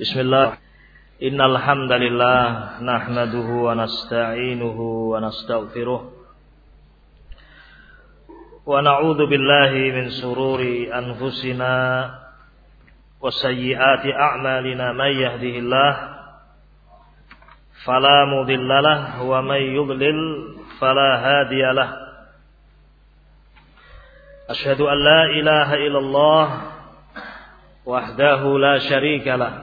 بسم الله إن الحمد لله نحمده ونستعينه ونستغفره ونعوذ بالله من سرور أنفسنا وسيئات أعمالنا من يهده الله فلا مضل له ومن يضلل فلا هادي له أشهد أن لا إله إلا الله وحده لا شريك له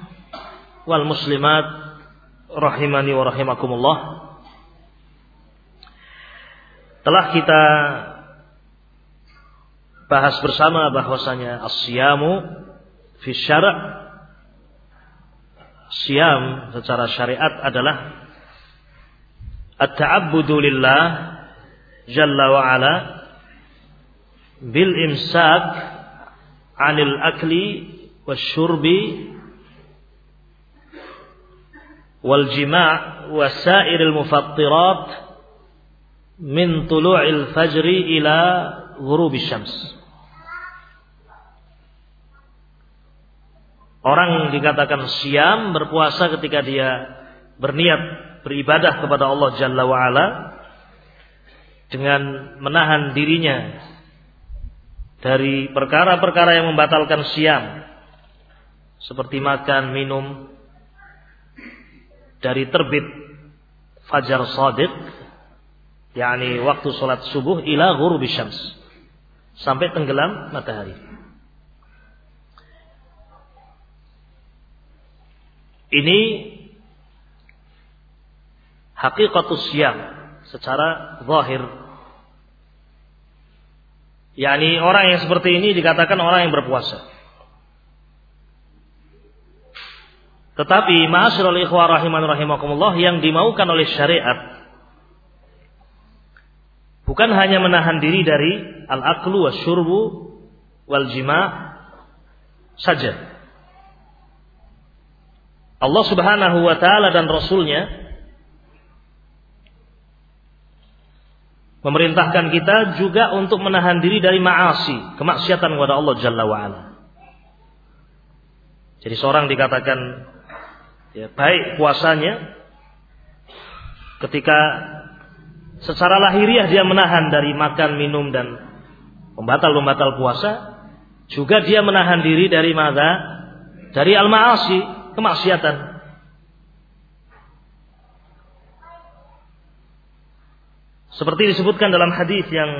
wal muslimat rahimani wa rahimakumullah. Telah kita bahas bersama bahwasanya as-siyamu fi syara' siam secara syariat adalah at-ta'abbudu lillah jalla wa ala bil imsak anil akli wasyurbi wal jima' wasairil mufattirat min tulu'il fajri ila ghurubi syams. Orang dikatakan siam berpuasa ketika dia berniat beribadah kepada Allah Jalla wa ala dengan menahan dirinya dari perkara-perkara yang membatalkan siam seperti makan, minum, dari terbit fajar sadiq yakni waktu sholat subuh ila ghurubi syams sampai tenggelam matahari. Ini hakikatus siam secara zahir. Yakni orang yang seperti ini dikatakan orang yang berpuasa Tetapi ma'asyiral ikhwah rahiman rahimakumullah yang dimaukan oleh syariat bukan hanya menahan diri dari al-aklu wasyurbu wal jima' saja. Allah Subhanahu wa taala dan rasulnya memerintahkan kita juga untuk menahan diri dari ma'asi, kemaksiatan kepada Allah Jalla wa. Jadi seorang dikatakan ya, baik puasanya ketika secara lahiriah dia menahan dari makan, minum dan pembatal-pembatal puasa, juga dia menahan diri dari mata Dari al-ma'asi, kemaksiatan. Seperti disebutkan dalam hadis yang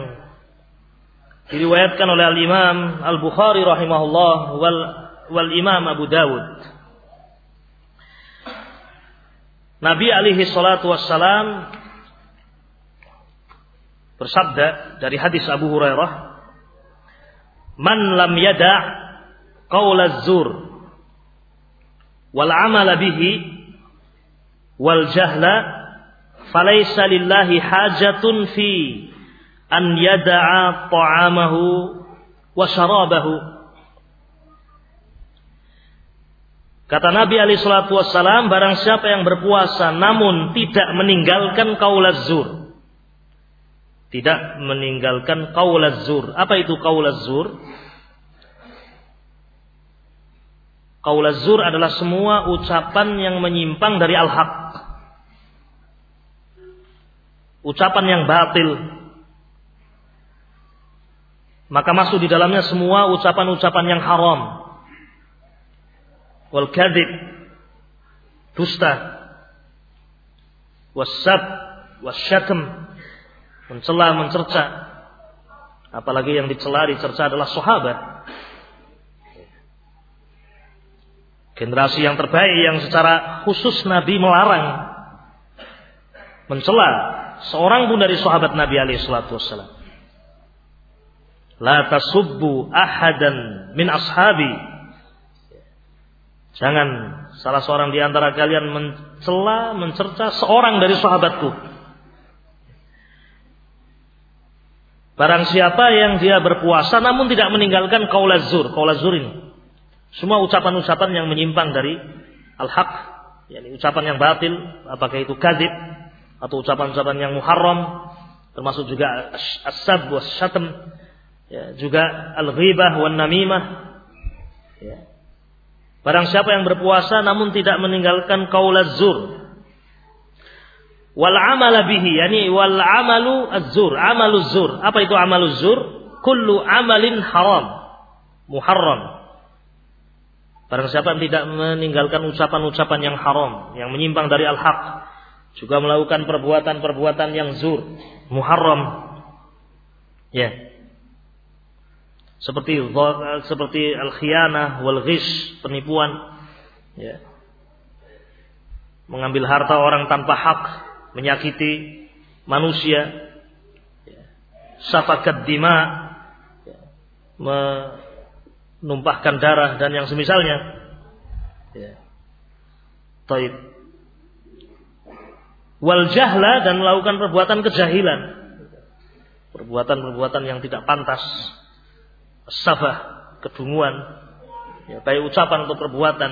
diriwayatkan oleh al-Imam Al-Bukhari rahimahullah wal wal Imam Abu Dawud Nabi alaihi salatu wassalam bersabda dari hadis Abu Hurairah, "Man lam yada' qaula zur wal amala bihi wal jahla falaysa lillahi hajatun fi an yada'a ta'amahu wa syarabahu Kata Nabi Ali Shallallahu Wasallam, barang siapa yang berpuasa namun tidak meninggalkan kaulat zur, tidak meninggalkan kaulat zur. Apa itu kaulat zur? Kaulat zur adalah semua ucapan yang menyimpang dari al-haq. Ucapan yang batil. maka masuk di dalamnya semua ucapan-ucapan yang haram. Wal kadhib, dusta, wasab, wasyatm, mencela, mencerca. Apalagi yang dicela, dicerca adalah sahabat. Generasi yang terbaik yang secara khusus Nabi melarang mencela seorang pun dari sahabat Nabi alaihi salatu wassalam. La tasubbu ahadan min ashabi. Jangan salah seorang di antara kalian mencela, mencerca seorang dari sahabatku. Barang siapa yang dia berpuasa namun tidak meninggalkan kaulazur, kaulazur ini. Semua ucapan-ucapan yang menyimpang dari al-haq, yakni ucapan yang batil, apakah itu kadzib atau ucapan-ucapan yang muharram, termasuk juga as-sab was ya, juga al-ghibah wan namimah. Ya. Barang siapa yang berpuasa namun tidak meninggalkan qaulaz zur wal amala bihi yani wal amalu az-zur, amalu zur. Apa itu amalu zur? Kullu amalin haram, muharram. Barang siapa yang tidak meninggalkan ucapan-ucapan yang haram, yang menyimpang dari al-haq, juga melakukan perbuatan-perbuatan yang zur, muharram. Ya seperti seperti al-khianah wal ghish, penipuan ya. Mengambil harta orang tanpa hak, menyakiti manusia, ya. safakat dima, ya. menumpahkan darah dan yang semisalnya. Ya. Taib. Wal jahla dan melakukan perbuatan kejahilan. Perbuatan-perbuatan yang tidak pantas safah, kedunguan, ya, baik ucapan atau perbuatan.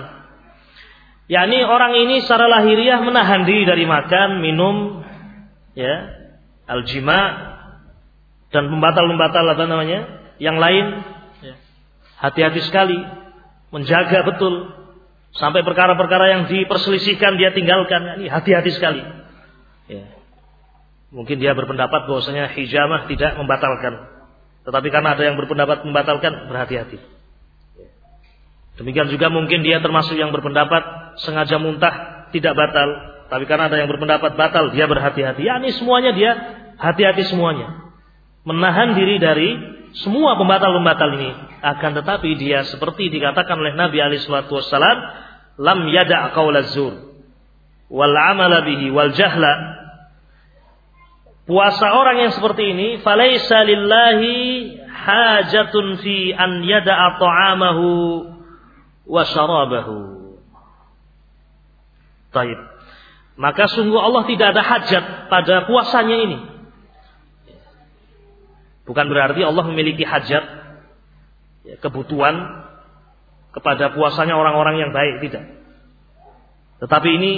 yakni orang ini secara lahiriah menahan diri dari makan, minum, ya, aljima dan pembatal-pembatal apa namanya, yang lain. Ya. Hati-hati sekali, menjaga betul sampai perkara-perkara yang diperselisihkan dia tinggalkan. Ini hati-hati sekali. Ya. Mungkin dia berpendapat bahwasanya hijamah tidak membatalkan. Tetapi karena ada yang berpendapat membatalkan, berhati-hati. Demikian juga mungkin dia termasuk yang berpendapat sengaja muntah tidak batal. Tapi karena ada yang berpendapat batal, dia berhati-hati. Ya ini semuanya dia hati-hati semuanya. Menahan diri dari semua pembatal-pembatal ini. Akan tetapi dia seperti dikatakan oleh Nabi alaihi wassalam, lam yada' qaulaz zur wal amala wal jahla Puasa orang yang seperti ini, falaisa lillahi hajatun fi an yada'a ta'amahu wa syarabahu. Taib. Maka sungguh Allah tidak ada hajat pada puasanya ini. Bukan berarti Allah memiliki hajat, ya, kebutuhan kepada puasanya orang-orang yang baik, tidak. Tetapi ini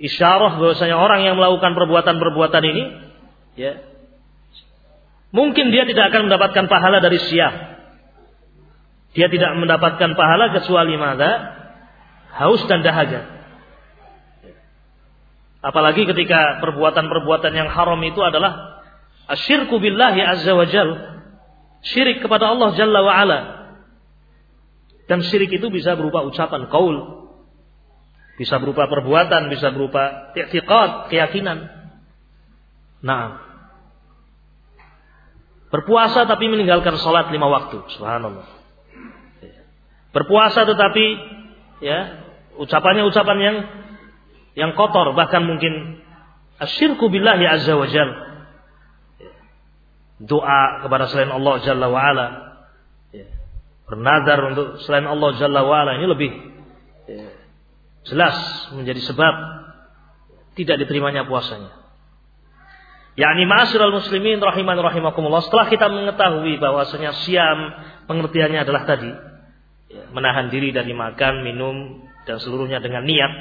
isyarah bahwasanya orang yang melakukan perbuatan-perbuatan ini ya mungkin dia tidak akan mendapatkan pahala dari siap dia tidak mendapatkan pahala kecuali mada haus dan dahaga. Apalagi ketika perbuatan-perbuatan yang haram itu adalah asyirku billahi azza wa jal syirik kepada Allah jalla wa ala. Dan syirik itu bisa berupa ucapan kaul bisa berupa perbuatan, bisa berupa i'tiqad, keyakinan. Nah, berpuasa tapi meninggalkan sholat lima waktu, subhanallah. Berpuasa tetapi ya ucapannya ucapan yang yang kotor bahkan mungkin asyirku billahi azza wa jal. Doa kepada selain Allah Jalla wa ala. Bernadar untuk selain Allah Jalla wa ala ini lebih jelas menjadi sebab tidak diterimanya puasanya. Yani ma'asyiral muslimin rahiman rahimakumullah setelah kita mengetahui bahwasanya siam pengertiannya adalah tadi ya, menahan diri dari makan, minum dan seluruhnya dengan niat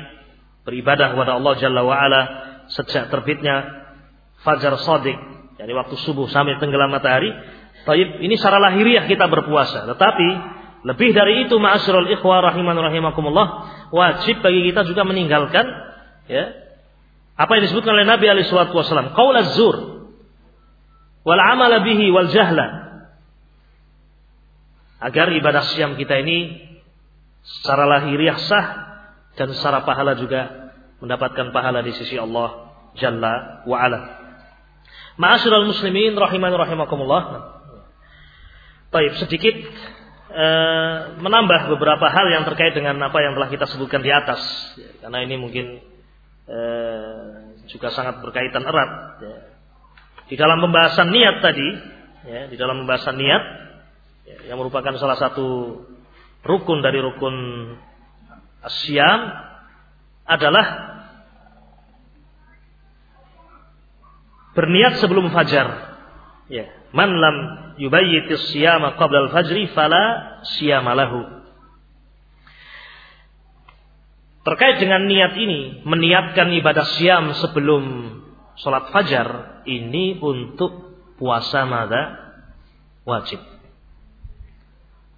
beribadah kepada Allah Jalla wa ala sejak terbitnya fajar shadiq yani waktu subuh sampai tenggelam matahari. Taib ini secara lahiriah kita berpuasa, tetapi lebih dari itu ma'asyiral ikhwah rahiman rahimakumullah, wajib bagi kita juga meninggalkan ya apa yang disebutkan oleh Nabi alaihi salatu wasallam, qaul az-zur wal amala bihi wal jahla. agar ibadah siam kita ini secara lahiriah sah dan secara pahala juga mendapatkan pahala di sisi Allah Jalla wa ala. Ma'asyiral muslimin rahiman rahimakumullah. Baik, sedikit uh, menambah beberapa hal yang terkait dengan apa yang telah kita sebutkan di atas. Karena ini mungkin uh, juga sangat berkaitan erat. Ya. Di dalam pembahasan niat tadi, ya, di dalam pembahasan niat, ya, yang merupakan salah satu rukun dari rukun asyam adalah berniat sebelum fajar. Ya, man lam yubayyitis siyama qabla al-fajri fala siyama lahu. Terkait dengan niat ini, meniatkan ibadah siam sebelum sholat fajar, ini untuk puasa mada wajib.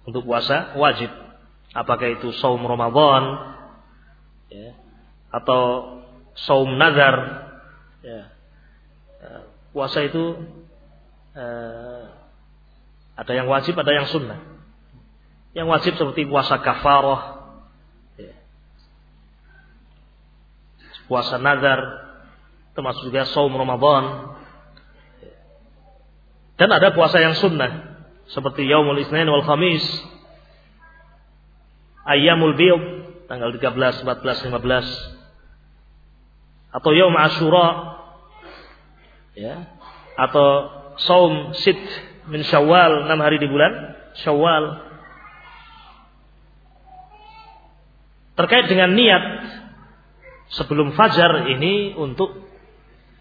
Untuk puasa wajib. Apakah itu saum Ramadan, ya, atau saum nazar, ya, puasa itu eh, ada yang wajib, ada yang sunnah. Yang wajib seperti puasa kafarah, ya. puasa nazar, termasuk juga saum Ramadan. Dan ada puasa yang sunnah, seperti Yaumul Isnin wal Khamis, Ayyamul Biyub, tanggal 13, 14, 15, atau Yaum Ashura, ya atau saum sit min syawal enam hari di bulan syawal. Terkait dengan niat sebelum fajar ini untuk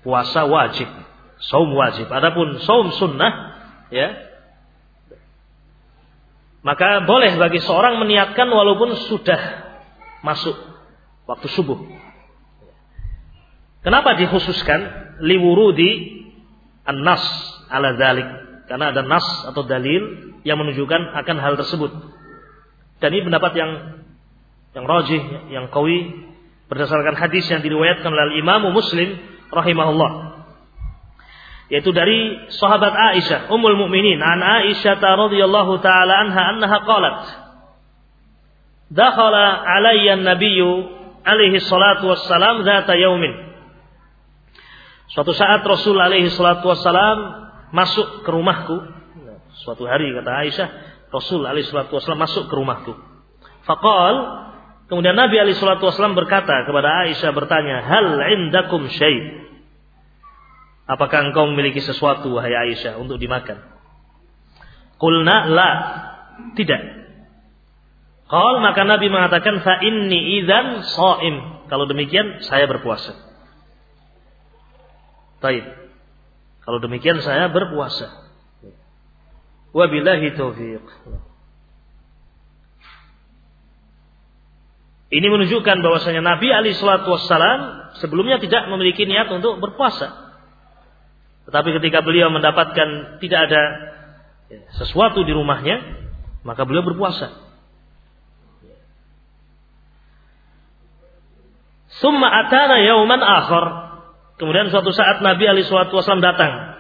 puasa wajib saum wajib. Adapun saum sunnah ya maka boleh bagi seorang meniatkan walaupun sudah masuk waktu subuh. Kenapa dikhususkan? Liwurudi an-nas ala dzalik? Karena ada nas atau dalil yang menunjukkan akan hal tersebut. Dan ini pendapat yang yang rajih, yang kawi berdasarkan hadis yang diriwayatkan oleh Imam Muslim rahimahullah. Yaitu dari sahabat Aisyah, Ummul Mukminin, an Aisyah radhiyallahu taala anha annaha qalat: Dakhala alayya an-nabiyyu alaihi salatu wassalam dzata yaumin Suatu saat Rasul alaihi salatu wassalam masuk ke rumahku. Suatu hari kata Aisyah, Rasul alaihi salatu wassalam masuk ke rumahku. Faqal, kemudian Nabi alaihi salatu wassalam berkata kepada Aisyah bertanya, "Hal indakum syai?" Apakah engkau memiliki sesuatu wahai Aisyah untuk dimakan? Qulna la. Tidak. Qal maka Nabi mengatakan fa inni idzan shaim. Kalau demikian saya berpuasa. Baik. Kalau demikian saya berpuasa. Wabillahi taufiq. Ini menunjukkan bahwasanya Nabi Ali Shallallahu Wasallam sebelumnya tidak memiliki niat untuk berpuasa. Tetapi ketika beliau mendapatkan tidak ada sesuatu di rumahnya, maka beliau berpuasa. Summa atana yauman akhar Kemudian suatu saat Nabi Ali Wasallam datang.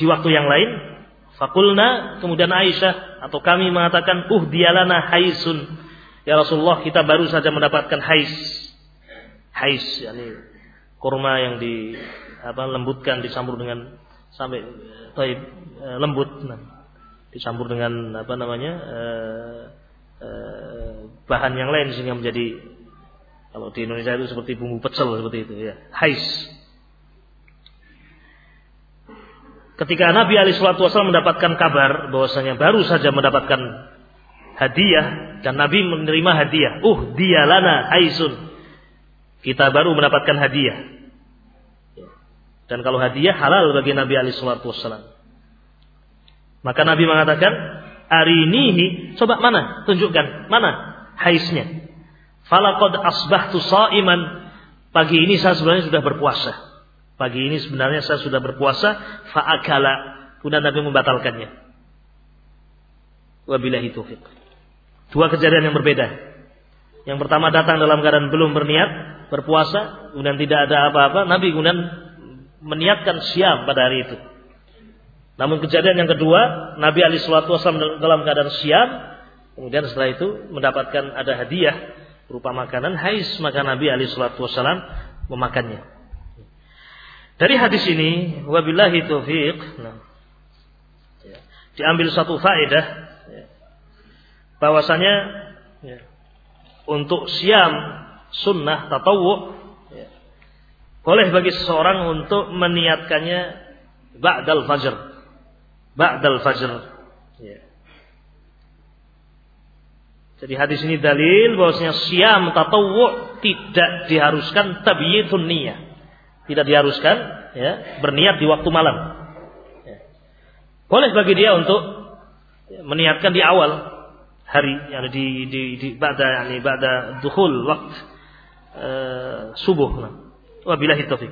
Di waktu yang lain. Fakulna kemudian Aisyah atau kami mengatakan uh dialana haisun. Ya Rasulullah kita baru saja mendapatkan hais. Hais yakni kurma yang di apa lembutkan dicampur dengan sampai eh, lembut. Nah, dicampur dengan apa namanya eh, eh, bahan yang lain sehingga menjadi kalau di Indonesia itu seperti bumbu pecel seperti itu ya. Hais ketika Nabi Ali Wasallam mendapatkan kabar bahwasanya baru saja mendapatkan hadiah dan Nabi menerima hadiah. Uh, dia lana aisun. Kita baru mendapatkan hadiah. Dan kalau hadiah halal bagi Nabi Ali Wasallam. Maka Nabi mengatakan, arinihi, coba mana? Tunjukkan mana haisnya. Falakod asbahtu sa'iman. Pagi ini saya sebenarnya sudah berpuasa. Pagi ini sebenarnya saya sudah berpuasa, fa'akala. Kemudian Nabi membatalkannya. Wabillahi taufiq. Dua kejadian yang berbeda. Yang pertama datang dalam keadaan belum berniat berpuasa, kemudian tidak ada apa-apa, Nabi kemudian meniatkan siam pada hari itu. Namun kejadian yang kedua, Nabi Ali Shallallahu Wasallam dalam keadaan siam, Kemudian setelah itu mendapatkan ada hadiah berupa makanan hais maka Nabi alaihi salatu wasallam memakannya. Dari hadis ini wabillahi taufiq. Nah, ya, diambil satu faedah ya, bahwasanya ya, untuk siam sunnah tatawu ya, boleh bagi seseorang untuk meniatkannya ba'dal fajr. Ba'dal fajr. Ya. Jadi hadis ini dalil bahwasanya siam tatawu tidak diharuskan tabyitun niyah. Tidak diharuskan ya, berniat di waktu malam. Ya. Boleh bagi dia untuk meniatkan di awal hari yang di di di ba'da yani ba'da dukhul waktu uh, subuh. Wabillahi taufik.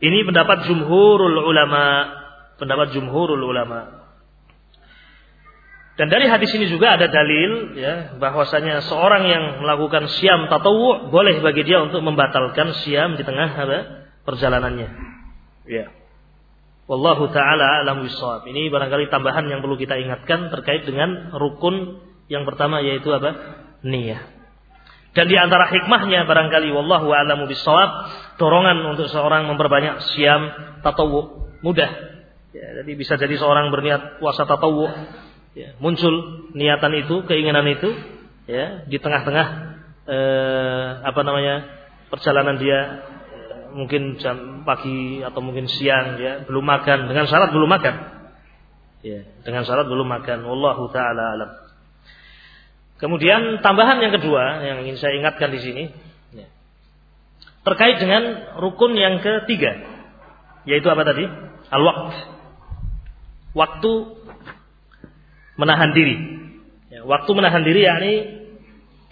Ini pendapat jumhurul ulama, pendapat jumhurul ulama. Dan dari hadis ini juga ada dalil ya bahwasanya seorang yang melakukan siam tatawu boleh bagi dia untuk membatalkan siam di tengah apa? perjalanannya. Ya. Wallahu taala alam wisawab. Ini barangkali tambahan yang perlu kita ingatkan terkait dengan rukun yang pertama yaitu apa? Niyah. Dan di antara hikmahnya barangkali wallahu a'lamu bisawab dorongan untuk seorang memperbanyak siam tatawu mudah. Ya, jadi bisa jadi seorang berniat puasa tatawu ya, muncul niatan itu, keinginan itu, ya di tengah-tengah eh, apa namanya perjalanan dia eh, mungkin jam pagi atau mungkin siang ya belum makan dengan syarat belum makan. Ya dengan syarat belum makan wallahu taala alam. Kemudian tambahan yang kedua yang ingin saya ingatkan di sini ya, terkait dengan rukun yang ketiga yaitu apa tadi? Al waqt waktu menahan diri. Ya, waktu menahan diri yakni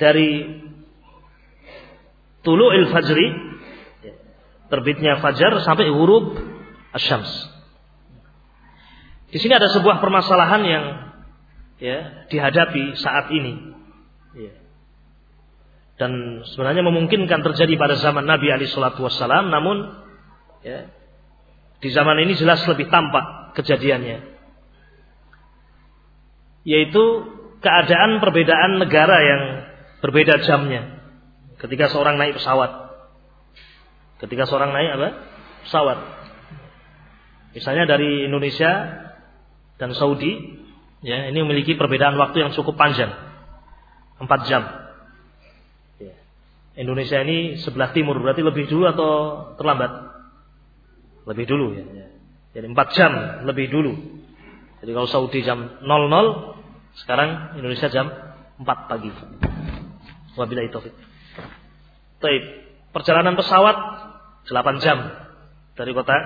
dari tulu'il fajri ya, terbitnya fajar sampai huruf asyams. Di sini ada sebuah permasalahan yang ya dihadapi saat ini. Ya. Dan sebenarnya memungkinkan terjadi pada zaman Nabi Ali Shallallahu Wasallam, namun ya, di zaman ini jelas lebih tampak kejadiannya yaitu keadaan perbedaan negara yang berbeda jamnya. Ketika seorang naik pesawat. Ketika seorang naik apa? Pesawat. Misalnya dari Indonesia dan Saudi, ya, ini memiliki perbedaan waktu yang cukup panjang. Empat jam. Ya. Indonesia ini sebelah timur, berarti lebih dulu atau terlambat? Lebih dulu ya. Jadi empat jam lebih dulu. Jadi kalau Saudi jam 00, sekarang Indonesia jam 4 pagi. Wabillahi taufik. Baik, perjalanan pesawat 8 jam dari kota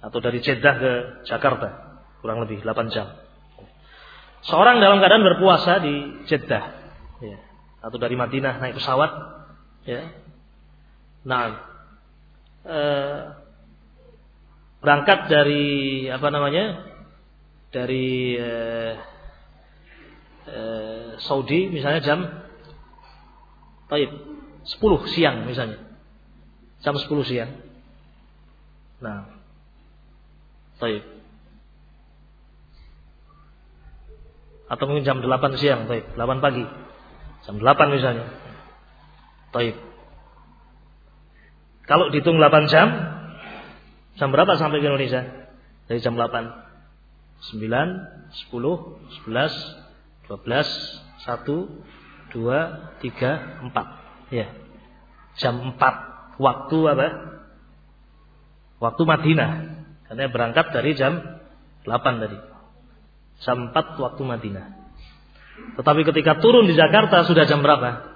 atau dari Jeddah ke Jakarta, kurang lebih 8 jam. Seorang dalam keadaan berpuasa di Jeddah, ya, atau dari Madinah naik pesawat, ya. Nah, eh, berangkat dari apa namanya? Dari eh, Eh, Saudi misalnya jam Taib 10 siang misalnya. Jam 10 siang. Nah. Taib. Atau mungkin jam 8 siang, Taib. 8 pagi. Jam 8 misalnya. Taib. Kalau dihitung 8 jam, jam berapa sampai ke Indonesia? Dari jam 8. 9, 10, 11, 12, 1, 2, 3, 4. Ya. Jam 4 waktu apa? Waktu Madinah. Karena berangkat dari jam 8 tadi. Jam 4 waktu Madinah. Tetapi ketika turun di Jakarta sudah jam berapa?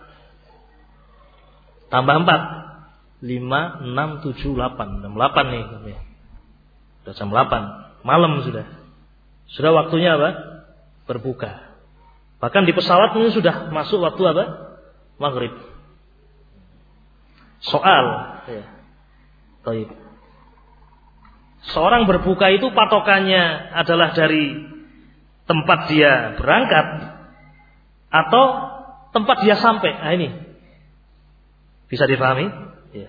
Tambah 4. 5, 6, 7, 8. Jam 8 nih. Sudah jam 8. Malam sudah. Sudah waktunya apa? Berbuka. Bahkan di pesawat ini sudah masuk waktu apa? Maghrib. Soal. Ya. Taib. Seorang berbuka itu patokannya adalah dari tempat dia berangkat atau tempat dia sampai. Nah ini bisa dipahami? Ya.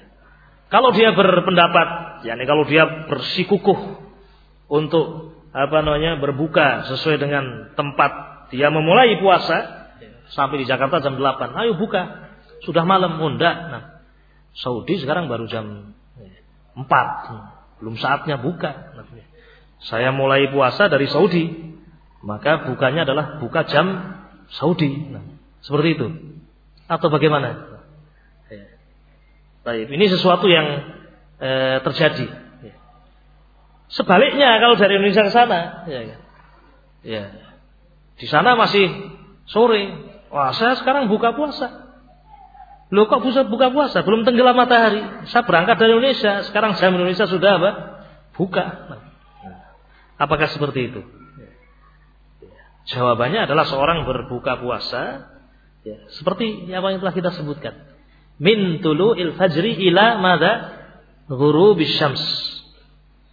Kalau dia berpendapat, yakni kalau dia bersikukuh untuk apa namanya berbuka sesuai dengan tempat dia memulai puasa sampai di Jakarta jam 8. Ayo buka. Sudah malam, oh Nah, Saudi sekarang baru jam 4. Belum saatnya buka. Saya mulai puasa dari Saudi. Maka bukanya adalah buka jam Saudi. Nah, seperti itu. Atau bagaimana? Baik, ini sesuatu yang e, terjadi. Sebaliknya kalau dari Indonesia ke sana, ya, ya, di sana masih sore. Wah, saya sekarang buka puasa. Loh kok bisa buka puasa? Belum tenggelam matahari. Saya berangkat dari Indonesia. Sekarang jam Indonesia sudah apa? Buka. Apakah seperti itu? Jawabannya adalah seorang berbuka puasa ya, seperti apa yang telah kita sebutkan. Min il fajri ila mada ghurubis syams.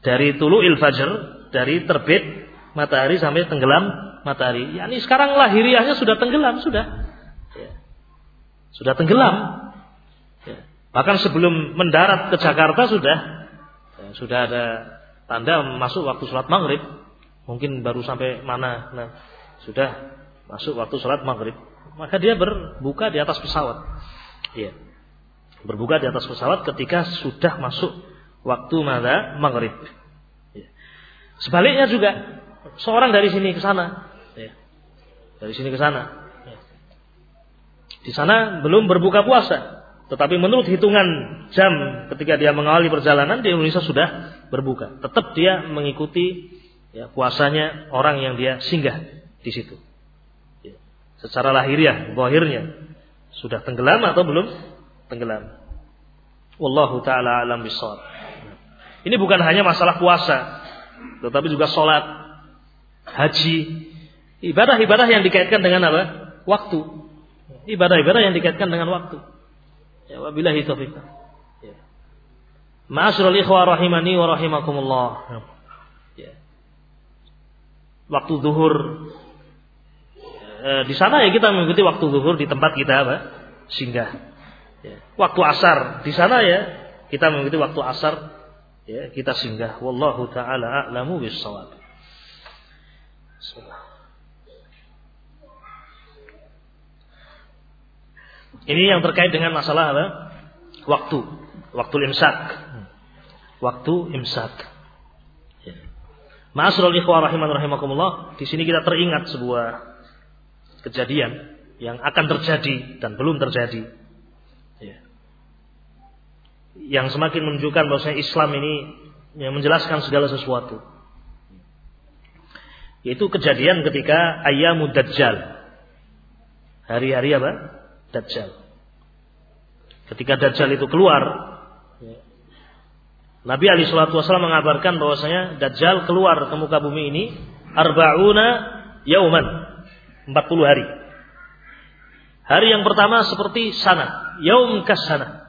Dari il fajr, dari terbit matahari sampai tenggelam matahari. Ya, ini sekarang lahiriahnya sudah tenggelam, sudah. Sudah tenggelam. Ya. Bahkan sebelum mendarat ke Jakarta sudah ya, sudah ada tanda masuk waktu sholat maghrib. Mungkin baru sampai mana. Nah, sudah masuk waktu sholat maghrib. Maka dia berbuka di atas pesawat. Ya. Berbuka di atas pesawat ketika sudah masuk waktu maghrib. Ya. Sebaliknya juga seorang dari sini ke sana. Ya. Dari sini ke sana di sana belum berbuka puasa. Tetapi menurut hitungan jam ketika dia mengawali perjalanan di Indonesia sudah berbuka. Tetap dia mengikuti ya, puasanya orang yang dia singgah di situ. Ya. Secara lahiriah, bohirnya sudah tenggelam atau belum tenggelam. Wallahu taala alam bisawab. Ini bukan hanya masalah puasa, tetapi juga sholat, haji, ibadah-ibadah yang dikaitkan dengan apa? Waktu ibadah-ibadah yang dikaitkan dengan waktu. Ya wabillahi taufiq. Ya. Ma'asyiral ikhwah rahimani wa rahimakumullah. Ya. Waktu zuhur e, di sana ya kita mengikuti waktu zuhur di tempat kita apa? singgah. Ya. Waktu asar di sana ya kita mengikuti waktu asar ya kita singgah. Wallahu taala a'lamu bis-shawab. Ini yang terkait dengan masalah apa? Waktu. Waktu imsak. Waktu imsak. Ya. Ma'asrul ikhwah rahiman rahimakumullah. Di sini kita teringat sebuah kejadian yang akan terjadi dan belum terjadi. Ya. Yang semakin menunjukkan bahwa Islam ini yang menjelaskan segala sesuatu. Yaitu kejadian ketika ayamud dajjal. Hari-hari apa? Dajjal. Ketika Dajjal itu keluar, Nabi Ali Shallallahu Wasallam mengabarkan bahwasanya Dajjal keluar ke muka bumi ini arbauna yauman 40 hari. Hari yang pertama seperti sana, yaum kasana.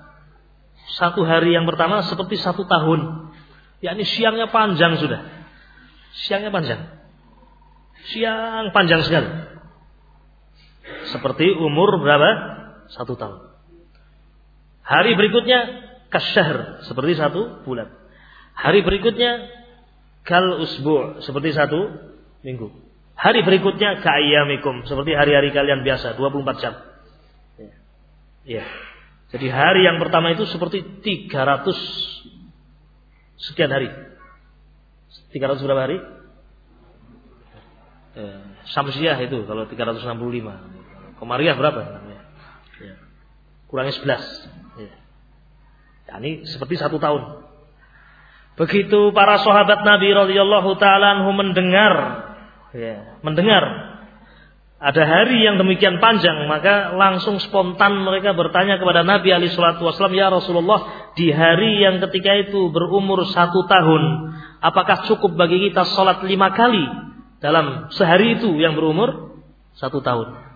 Satu hari yang pertama seperti satu tahun. yakni siangnya panjang sudah. Siangnya panjang. Siang panjang sekali. Seperti umur berapa? Satu tahun. Hari berikutnya kasyahr seperti satu bulan. Hari berikutnya kal usbu seperti satu minggu. Hari berikutnya ka'ayyamikum seperti hari-hari kalian biasa 24 jam. Ya. ya. Jadi hari yang pertama itu seperti 300 sekian hari. 300 berapa hari? Eh, Samsiah itu kalau 365. Komariah berapa. Kurangnya 11. Ya. ya. ini seperti satu tahun. Begitu para sahabat Nabi radhiyallahu taala mendengar ya, mendengar ada hari yang demikian panjang, maka langsung spontan mereka bertanya kepada Nabi Ali Shallallahu Wasallam, ya Rasulullah, di hari yang ketika itu berumur satu tahun, apakah cukup bagi kita sholat lima kali dalam sehari itu yang berumur satu tahun?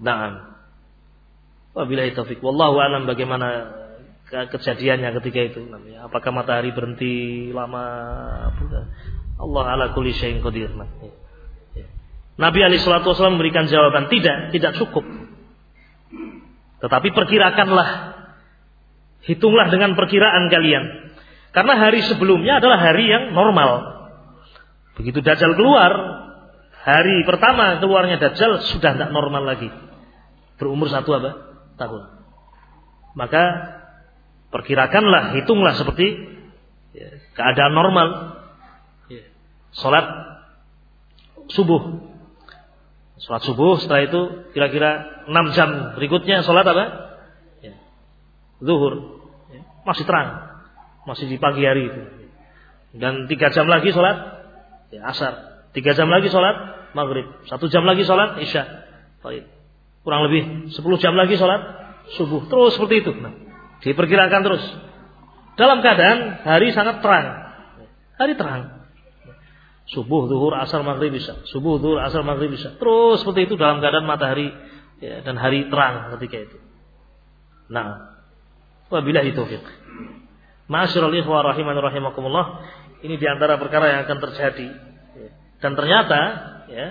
Nah, wabillahi taufik. Wallahu alam bagaimana kejadiannya ketika itu. Apakah matahari berhenti lama? Allah ala kulli syai'in qadir. Ya. Nabi Ali Shallallahu Wasallam memberikan jawaban tidak, tidak cukup. Tetapi perkirakanlah, hitunglah dengan perkiraan kalian. Karena hari sebelumnya adalah hari yang normal. Begitu Dajjal keluar, hari pertama keluarnya Dajjal sudah tidak normal lagi. Berumur satu apa? Tahun. Maka perkirakanlah, hitunglah seperti ya, keadaan normal. Ya. Sholat subuh. Sholat subuh setelah itu kira-kira 6 jam berikutnya sholat apa? Ya. Zuhur. Ya. Masih terang. Masih di pagi hari itu. Dan tiga jam lagi sholat ya, asar. Tiga jam lagi sholat maghrib. Satu jam lagi sholat isya. Baik. Kurang lebih sepuluh jam lagi sholat subuh. Terus seperti itu. Nah, diperkirakan terus. Dalam keadaan hari sangat terang. Hari terang. Subuh, zuhur, asar, maghrib bisa. Subuh, zuhur, asar, maghrib bisa. Terus seperti itu dalam keadaan matahari ya, dan hari terang ketika itu. Nah, wabillahi taufiq. Ma'asyiral ikhwah rahiman rahimakumullah. Ini di antara perkara yang akan terjadi. Dan ternyata ya,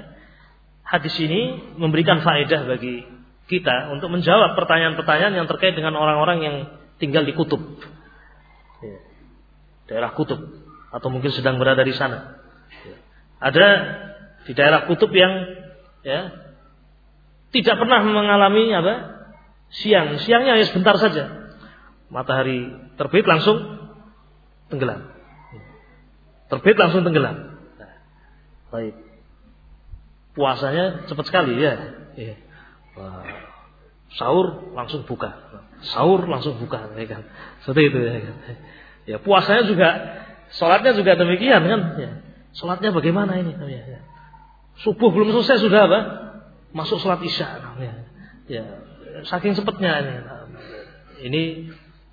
hadis ini memberikan faedah bagi kita untuk menjawab pertanyaan-pertanyaan yang terkait dengan orang-orang yang tinggal di kutub. Ya, daerah kutub. Atau mungkin sedang berada di sana. Ya. Ada di daerah kutub yang ya, tidak pernah mengalami apa siang. Siangnya hanya sebentar saja. Matahari terbit langsung tenggelam. Terbit langsung tenggelam. Nah, baik. Puasanya cepat sekali ya. ya. Sahur langsung buka. Sahur langsung buka ya kan. Seperti itu ya kan. Ya, puasanya juga sholatnya juga demikian kan. Ya. Sholatnya bagaimana ini? Ya, ya. Subuh belum selesai sudah apa? Masuk sholat isya. Ya. ya. Saking cepatnya ini. Ini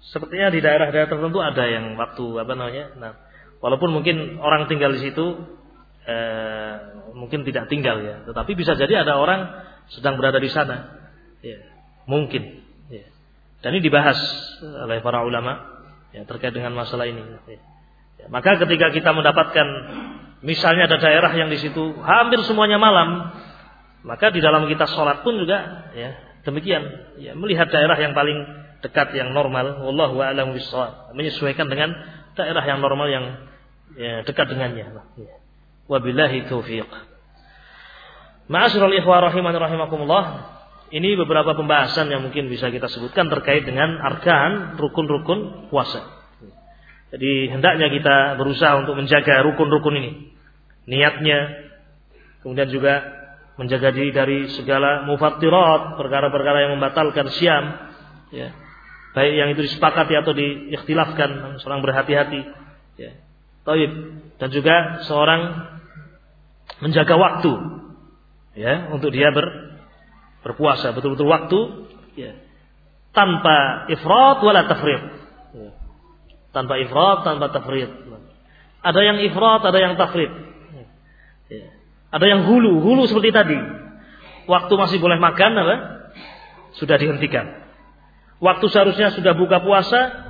sepertinya di daerah-daerah tertentu ada yang waktu apa namanya? Nah, Walaupun mungkin orang tinggal di situ eh, mungkin tidak tinggal ya, tetapi bisa jadi ada orang sedang berada di sana. Ya, mungkin. Ya. Dan ini dibahas oleh para ulama ya, terkait dengan masalah ini. Ya. Ya, maka ketika kita mendapatkan misalnya ada daerah yang di situ hampir semuanya malam, maka di dalam kita sholat pun juga ya demikian. Ya, melihat daerah yang paling dekat yang normal, wallahu a'lam menyesuaikan dengan daerah yang normal yang ya, dekat dengannya. Ya. Wabillahi taufiq. Ma'asyiral ikhwah rahiman rahimakumullah. Ini beberapa pembahasan yang mungkin bisa kita sebutkan terkait dengan arkan rukun-rukun puasa. Jadi hendaknya kita berusaha untuk menjaga rukun-rukun ini. Niatnya, kemudian juga menjaga diri dari segala mufattirat, perkara-perkara yang membatalkan siam, ya baik yang itu disepakati atau diikhtilafkan seorang berhati-hati ya Taib. Dan juga seorang menjaga waktu. Ya untuk dia ber, berpuasa. Betul-betul waktu. Ya. Tanpa ifrat wala tafrid. Ya. tanpa ifrat tanpa tafrid. Ada yang ifrat ada yang tafrid. Ya. ada yang hulu. Hulu seperti tadi. Waktu masih boleh makan apa? Sudah dihentikan. Waktu seharusnya sudah buka puasa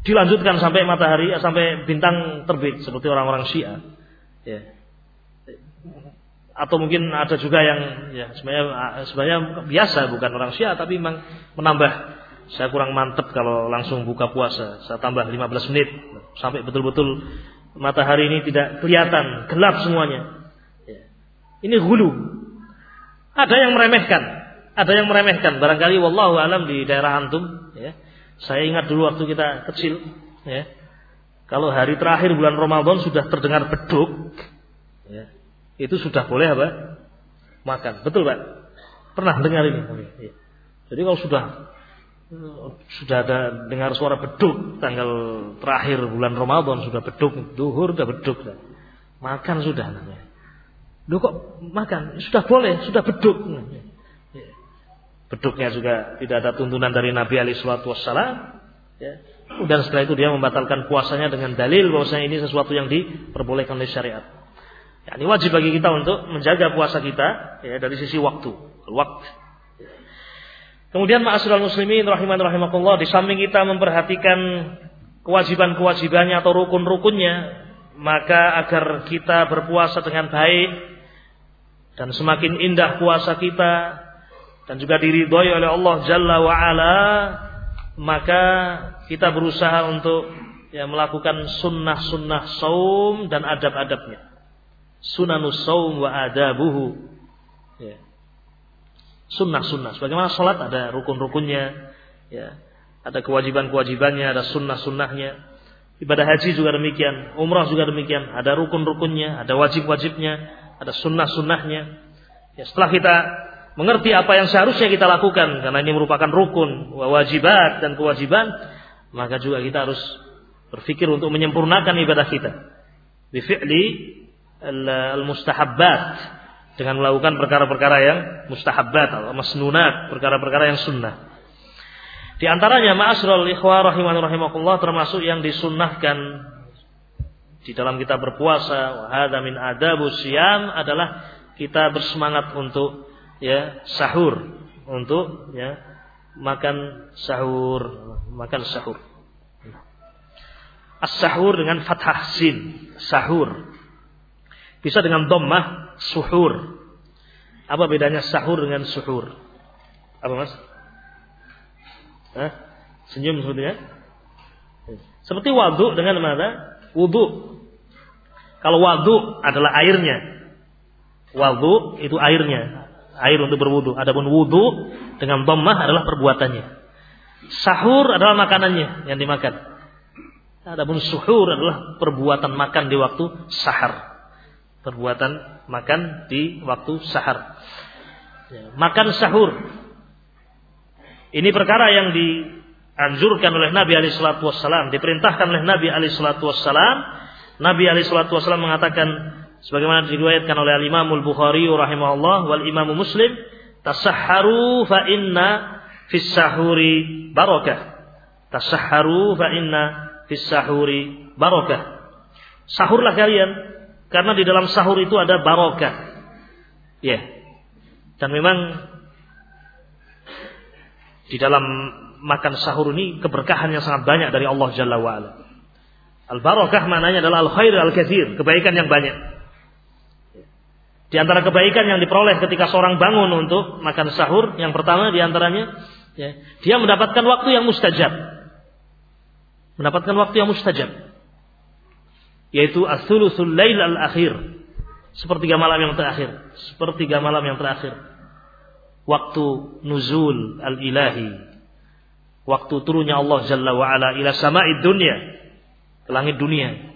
dilanjutkan sampai matahari sampai bintang terbit seperti orang-orang Syiah. Ya. Atau mungkin ada juga yang ya sebenarnya sebenarnya biasa bukan orang Syiah tapi memang menambah saya kurang mantep kalau langsung buka puasa. Saya tambah 15 menit sampai betul-betul matahari ini tidak kelihatan, gelap semuanya. Ya. Ini hulu. Ada yang meremehkan. Ada yang meremehkan, barangkali wallahu alam di daerah antum, ya. Saya ingat dulu waktu kita kecil, ya. Kalau hari terakhir bulan Ramadan sudah terdengar beduk, ya. Itu sudah boleh apa? Makan. Betul, Pak? Pernah dengar ini? Ya. Jadi kalau sudah sudah ada dengar suara beduk tanggal terakhir bulan Ramadan sudah beduk, duhur sudah beduk. Makan sudah namanya. Loh kok makan? Sudah boleh, sudah beduk. Beduknya juga tidak ada tuntunan dari Nabi Ali Shallallahu Wasallam. Ya. Dan setelah itu dia membatalkan puasanya dengan dalil bahwasanya ini sesuatu yang diperbolehkan oleh syariat. Ya, ini wajib bagi kita untuk menjaga puasa kita ya, dari sisi waktu. Waktu. Kemudian ma'asyiral muslimin rahiman rahimakumullah di samping kita memperhatikan kewajiban-kewajibannya atau rukun-rukunnya, maka agar kita berpuasa dengan baik dan semakin indah puasa kita, dan juga diridhoi oleh Allah Jalla wa ala maka kita berusaha untuk ya melakukan sunnah-sunnah saum dan adab-adabnya. Sunanus saum wa adabuhu. Ya. Sunnah-sunnah. Sebagaimana sholat ada rukun-rukunnya, ya. ada kewajiban-kewajibannya, ada sunnah-sunnahnya. Ibadah haji juga demikian, umrah juga demikian, ada rukun-rukunnya, ada wajib-wajibnya, ada sunnah-sunnahnya. Ya, setelah kita mengerti apa yang seharusnya kita lakukan karena ini merupakan rukun, wajibat dan kewajiban, maka juga kita harus berpikir untuk menyempurnakan ibadah kita. Bifi'li al-mustahabbat dengan melakukan perkara-perkara yang mustahabbat atau masnunat, perkara-perkara yang sunnah. Di antaranya ma'asral ikhwah rahimah rahimakumullah termasuk yang disunnahkan di dalam kita berpuasa wa min adabu siyam adalah kita bersemangat untuk ya sahur untuk ya makan sahur makan sahur as-sahur dengan fathah sin sahur bisa dengan dhammah suhur apa bedanya sahur dengan suhur apa mas Hah? Senyum sebetulnya. Seperti wadu dengan mana? Wudu. Kalau wadu adalah airnya. Wadu itu airnya. Air untuk berwudu. Adapun wudu dengan dhammah adalah perbuatannya. Sahur adalah makanannya yang dimakan. Adapun suhur adalah perbuatan makan di waktu sahar. Perbuatan makan di waktu sahar. Ya, makan sahur ini perkara yang dianjurkan oleh Nabi alaihi wassalam, diperintahkan oleh Nabi alaihi wassalam. Nabi alaihi wassalam mengatakan sebagaimana diriwayatkan oleh Al-Imam Al-Bukhari rahimahullah wal Imam Muslim, "Tasahharu fa inna fis sahuri barakah." Tasahharu fa inna fis sahuri barakah. Sahurlah kalian karena di dalam sahur itu ada barokah. Ya. Dan memang di dalam makan sahur ini keberkahan yang sangat banyak dari Allah Jalla wa'ala. Al-barakah maknanya adalah al-khair al-kathir, kebaikan yang banyak. Di antara kebaikan yang diperoleh ketika seorang bangun untuk makan sahur, yang pertama di antaranya, ya, dia mendapatkan waktu yang mustajab. Mendapatkan waktu yang mustajab. Yaitu as-sulusul lail al-akhir. Sepertiga malam yang terakhir. Sepertiga malam yang terakhir waktu nuzul al-ilahi waktu turunnya Allah Jalla wa ala ila sama'id dunya ke langit dunia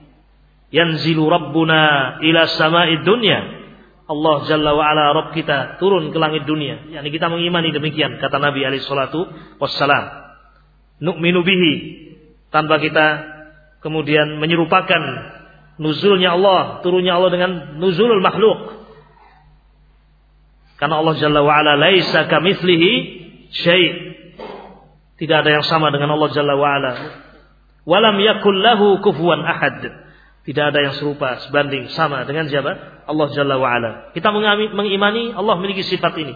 yanzilu rabbuna ila sama'id dunya Allah Jalla wa ala Rabb kita turun ke langit dunia. Yakni kita mengimani demikian kata Nabi alaihi salatu wassalam. Nu'minu bihi tanpa kita kemudian menyerupakan nuzulnya Allah turunnya Allah dengan nuzulul makhluk karena Allah Jalla wa'ala laisa kamitslihi syai' tidak ada yang sama dengan Allah Jalla wa'ala walam yakul lahu kufuwan ahad tidak ada yang serupa sebanding sama dengan siapa Allah Jalla wa'ala kita mengimani Allah memiliki sifat ini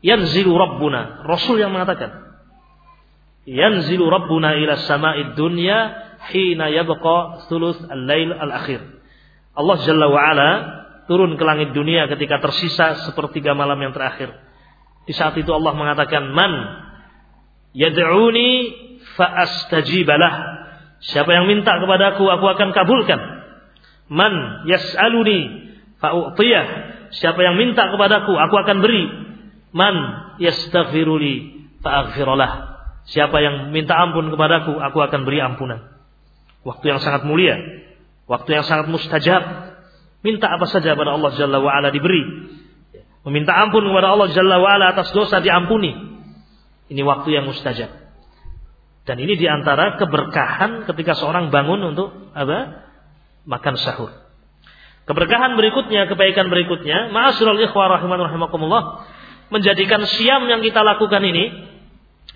yanzilu rabbuna rasul yang mengatakan yanzilu rabbuna ila sama'id dunya hina yabqa thuluth al-lail al-akhir Allah Jalla wa'ala turun ke langit dunia ketika tersisa sepertiga malam yang terakhir. Di saat itu Allah mengatakan, "Man yad'uni fa astajibalah." Siapa yang minta kepadaku, aku akan kabulkan. Man yas'aluni fa u'tiyah. Siapa yang minta kepadaku, aku akan beri. Man yastaghfiruli fa aghfiralah. Siapa yang minta ampun kepadaku, aku akan beri ampunan. Waktu yang sangat mulia, waktu yang sangat mustajab, Minta apa saja pada Allah Jalla wa'ala diberi. Meminta ampun kepada Allah Jalla wa'ala atas dosa diampuni. Ini waktu yang mustajab. Dan ini di antara keberkahan ketika seorang bangun untuk apa? Makan sahur. Keberkahan berikutnya, kebaikan berikutnya, ma'asyiral ikhwah rahiman rahimakumullah, menjadikan siam yang kita lakukan ini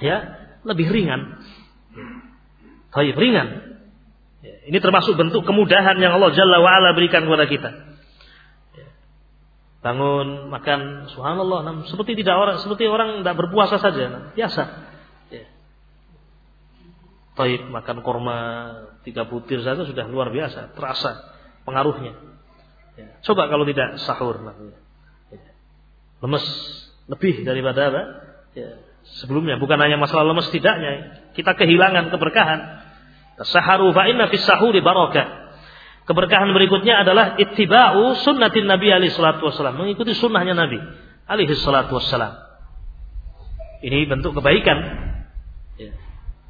ya lebih ringan. Baik, ringan. Ini termasuk bentuk kemudahan yang Allah Jalla wa'ala berikan kepada kita. Bangun, makan, subhanallah, seperti tidak orang, seperti orang tidak berpuasa saja, biasa. Ya. Taib makan korma tiga butir saja sudah luar biasa, terasa pengaruhnya. Ya. Coba kalau tidak sahur, nah, ya. lemes lebih daripada apa? Ya. Sebelumnya bukan hanya masalah lemes tidaknya, kita kehilangan keberkahan Tasaharu fa inna fis sahuri barakah. Keberkahan berikutnya adalah ittiba'u sunnatin Nabi alaihi salatu wasallam, mengikuti sunnahnya Nabi alaihi salatu wasallam. Ini bentuk kebaikan.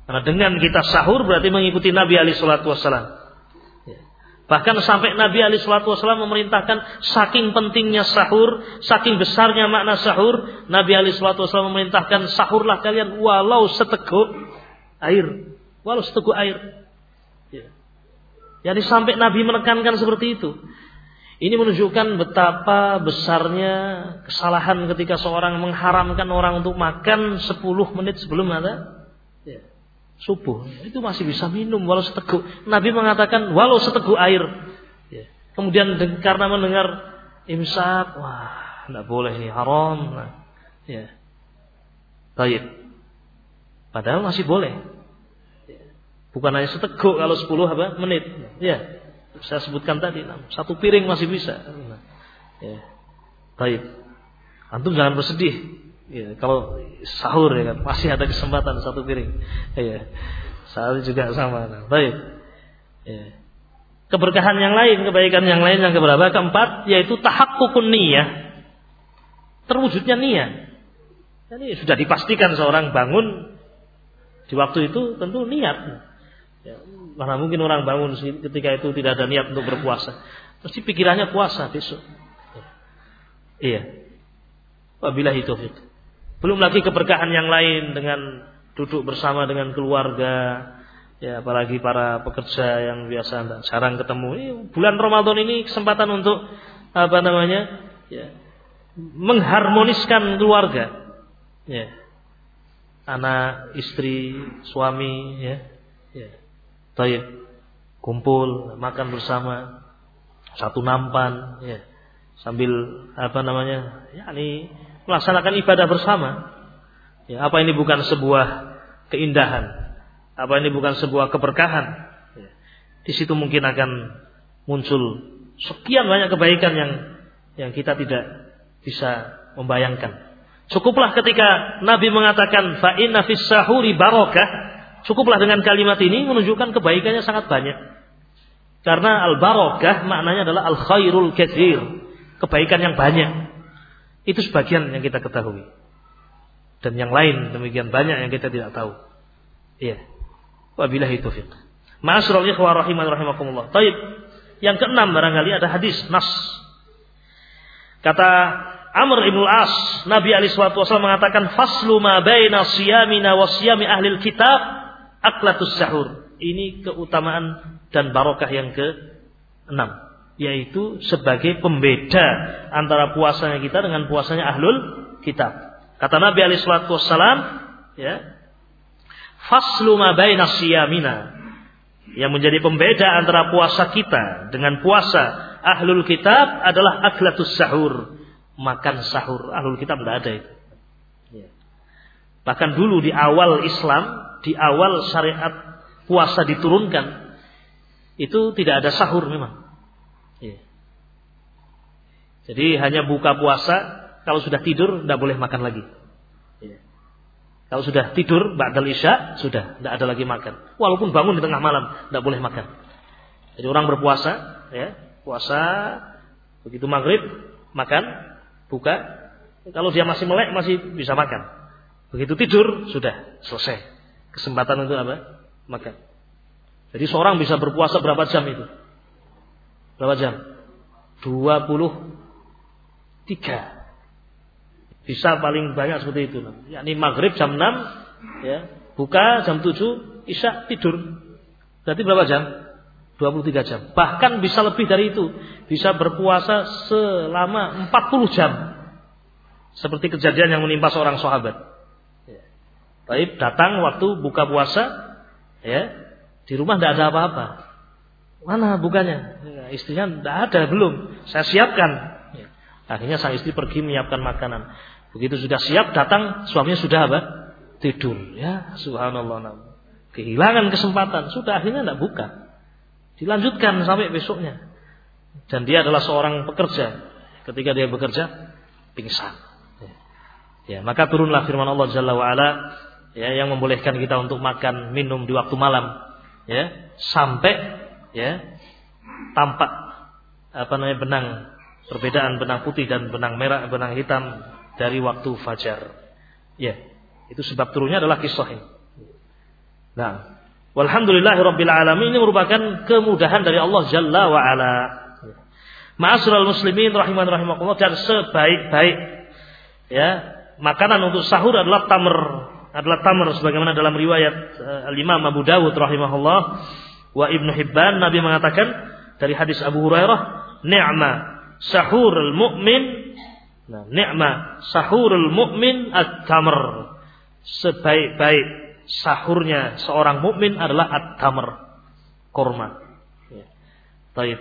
Ya. Karena dengan kita sahur berarti mengikuti Nabi alaihi salatu wasallam. Bahkan sampai Nabi Ali Shallallahu Wasallam memerintahkan saking pentingnya sahur, saking besarnya makna sahur, Nabi Ali Shallallahu Wasallam memerintahkan sahurlah kalian walau seteguk air, walau seteguk air. Ya. Jadi sampai Nabi menekankan seperti itu. Ini menunjukkan betapa besarnya kesalahan ketika seorang mengharamkan orang untuk makan 10 menit sebelum ada subuh itu masih bisa minum walau seteguk. Nabi mengatakan walau seteguk air. Ya. Kemudian karena mendengar imsak, wah tidak boleh ini haram. Nah, ya. Baik. Padahal masih boleh. Ya. Bukan hanya seteguk kalau 10 apa menit. Ya. Saya sebutkan tadi satu piring masih bisa. Ya. Baik. Antum jangan bersedih Ya, kalau sahur ya kan masih ada kesempatan satu piring. Ya. Sahur juga sama. Nah, baik. Ya. Keberkahan yang lain, kebaikan yang lain yang keberapa? Keempat yaitu tahakkukun niyah. Terwujudnya niat. Jadi sudah dipastikan seorang bangun di waktu itu tentu niat. Ya, mana mungkin orang bangun ketika itu tidak ada niat untuk berpuasa. Pasti pikirannya puasa besok. Ya. Iya. Wabillahi taufik. Belum lagi keberkahan yang lain dengan duduk bersama dengan keluarga, ya apalagi para pekerja yang biasa jarang ketemu. Ini bulan Ramadan ini kesempatan untuk apa namanya? Ya, mengharmoniskan keluarga. Ya. Anak, istri, suami, ya. Ya. Taib. Kumpul, makan bersama, satu nampan, ya. Sambil apa namanya? Ya, ini melaksanakan ibadah bersama. Ya, apa ini bukan sebuah keindahan? Apa ini bukan sebuah keberkahan? Ya. Di situ mungkin akan muncul sekian banyak kebaikan yang yang kita tidak bisa membayangkan. Cukuplah ketika Nabi mengatakan fa inna fis sahuri barakah. Cukuplah dengan kalimat ini menunjukkan kebaikannya sangat banyak. Karena al barakah maknanya adalah al khairul katsir, kebaikan yang banyak. Itu sebagian yang kita ketahui. Dan yang lain demikian banyak yang kita tidak tahu. Iya. Wabillahi taufiq. Ma'asyiral ikhwah rahiman rahimakumullah. Baik. Yang keenam barangkali ada hadis nas. Kata Amr ibn As, Nabi Shallallahu Wasallam mengatakan faslu ma baina siyamina wa siyami ahli kitab aklatus sahur. Ini keutamaan dan barokah yang ke enam yaitu sebagai pembeda antara puasanya kita dengan puasanya ahlul kitab. Kata Nabi alaihi salatu ya. Faslu ma siyamina. Yang menjadi pembeda antara puasa kita dengan puasa ahlul kitab adalah aklatus sahur. Makan sahur. Ahlul kitab tidak ada itu. Ya. Bahkan dulu di awal Islam, di awal syariat puasa diturunkan, itu tidak ada sahur memang. Jadi hanya buka puasa, kalau sudah tidur tidak boleh makan lagi. Ya. Kalau sudah tidur, ba'dal isya, sudah tidak ada lagi makan. Walaupun bangun di tengah malam, tidak boleh makan. Jadi orang berpuasa, ya, puasa begitu maghrib makan, buka. Kalau dia masih melek masih bisa makan. Begitu tidur sudah selesai. Kesempatan untuk apa? Makan. Jadi seorang bisa berpuasa berapa jam itu? Berapa jam? 23. Bisa paling banyak seperti itu. Yakni maghrib jam 6, ya, buka jam 7, isya tidur. Berarti berapa jam? 23 jam. Bahkan bisa lebih dari itu. Bisa berpuasa selama 40 jam. Seperti kejadian yang menimpa seorang sahabat. Ya. Baik, datang waktu buka puasa, ya, di rumah tidak ada apa-apa. Mana bukanya? Ya, istrinya tidak ada belum. Saya siapkan. Ya. Akhirnya sang istri pergi menyiapkan makanan. Begitu sudah siap datang suaminya sudah apa? Tidur. Ya subhanallah. Kehilangan kesempatan. Sudah akhirnya tidak buka. Dilanjutkan sampai besoknya. Dan dia adalah seorang pekerja. Ketika dia bekerja pingsan. Ya maka turunlah firman Allah Jalla wa ala ya, yang membolehkan kita untuk makan minum di waktu malam ya sampai ya tampak apa namanya benang perbedaan benang putih dan benang merah benang hitam dari waktu fajar. Ya, itu sebab turunnya adalah kisah ini. Nah, walhamdulillahirabbil alamin ini merupakan kemudahan dari Allah Jalla wa ala. Ma'asyiral muslimin rahiman rahimakumullah dan sebaik-baik ya makanan untuk sahur adalah tamr adalah tamr sebagaimana dalam riwayat uh, Al-Imam Abu Dawud rahimahullah wa Ibnu Hibban Nabi mengatakan dari hadis Abu Hurairah ni'ma sahurul mu'min nah ni'ma sahurul mu'min at-tamr sebaik-baik sahurnya seorang mukmin adalah at-tamr kurma ya. Baik.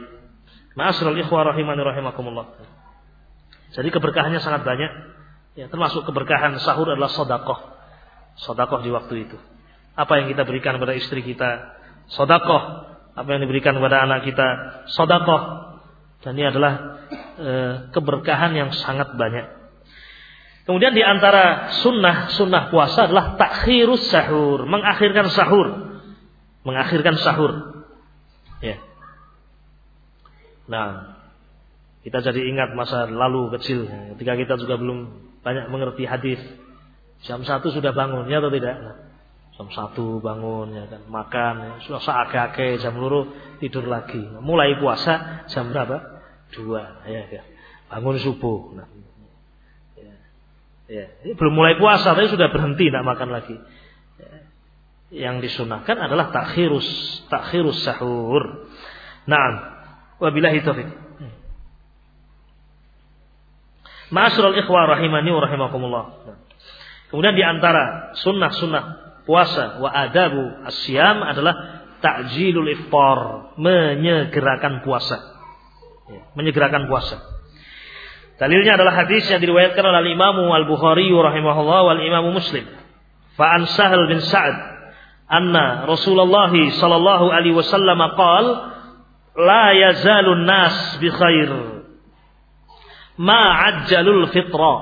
Ma'asyiral ikhwah rahimani rahimakumullah. Jadi keberkahannya sangat banyak. Ya, termasuk keberkahan sahur adalah sodakoh. Sodakoh di waktu itu. Apa yang kita berikan kepada istri kita? Sodakoh. Apa yang diberikan kepada anak kita? Sodakoh. Dan ini adalah e, keberkahan yang sangat banyak. Kemudian di antara sunnah sunnah puasa adalah takhirus sahur, mengakhirkan sahur, mengakhirkan sahur. Ya. Nah, kita jadi ingat masa lalu kecil ketika kita juga belum banyak mengerti hadis. Jam satu sudah bangun, ya atau tidak? Nah, jam satu bangun, ya kan, makan, ya. sudah seagak jam luru tidur lagi. Mulai puasa jam berapa? Dua, ya, ya. bangun subuh. Nah, ya, ya. Ini belum mulai puasa, tapi sudah berhenti tidak makan lagi. Ya. Yang disunahkan adalah takhirus, takhirus sahur. Nah, Wabillahi taufik. Ma'asyiral ikhwah rahimani wa rahimakumullah. Kemudian di antara sunnah-sunnah puasa wa adabu asyam adalah ta'jilul iftar, menyegerakan puasa. Ya, menyegerakan puasa. Dalilnya adalah hadis yang diriwayatkan oleh Imam Al-Bukhari rahimahullah wal Imam Muslim. Fa an Sahal bin Sa'ad anna Rasulullah sallallahu alaihi wasallam qala la yazalun nas bi khair ma ajjalul fitra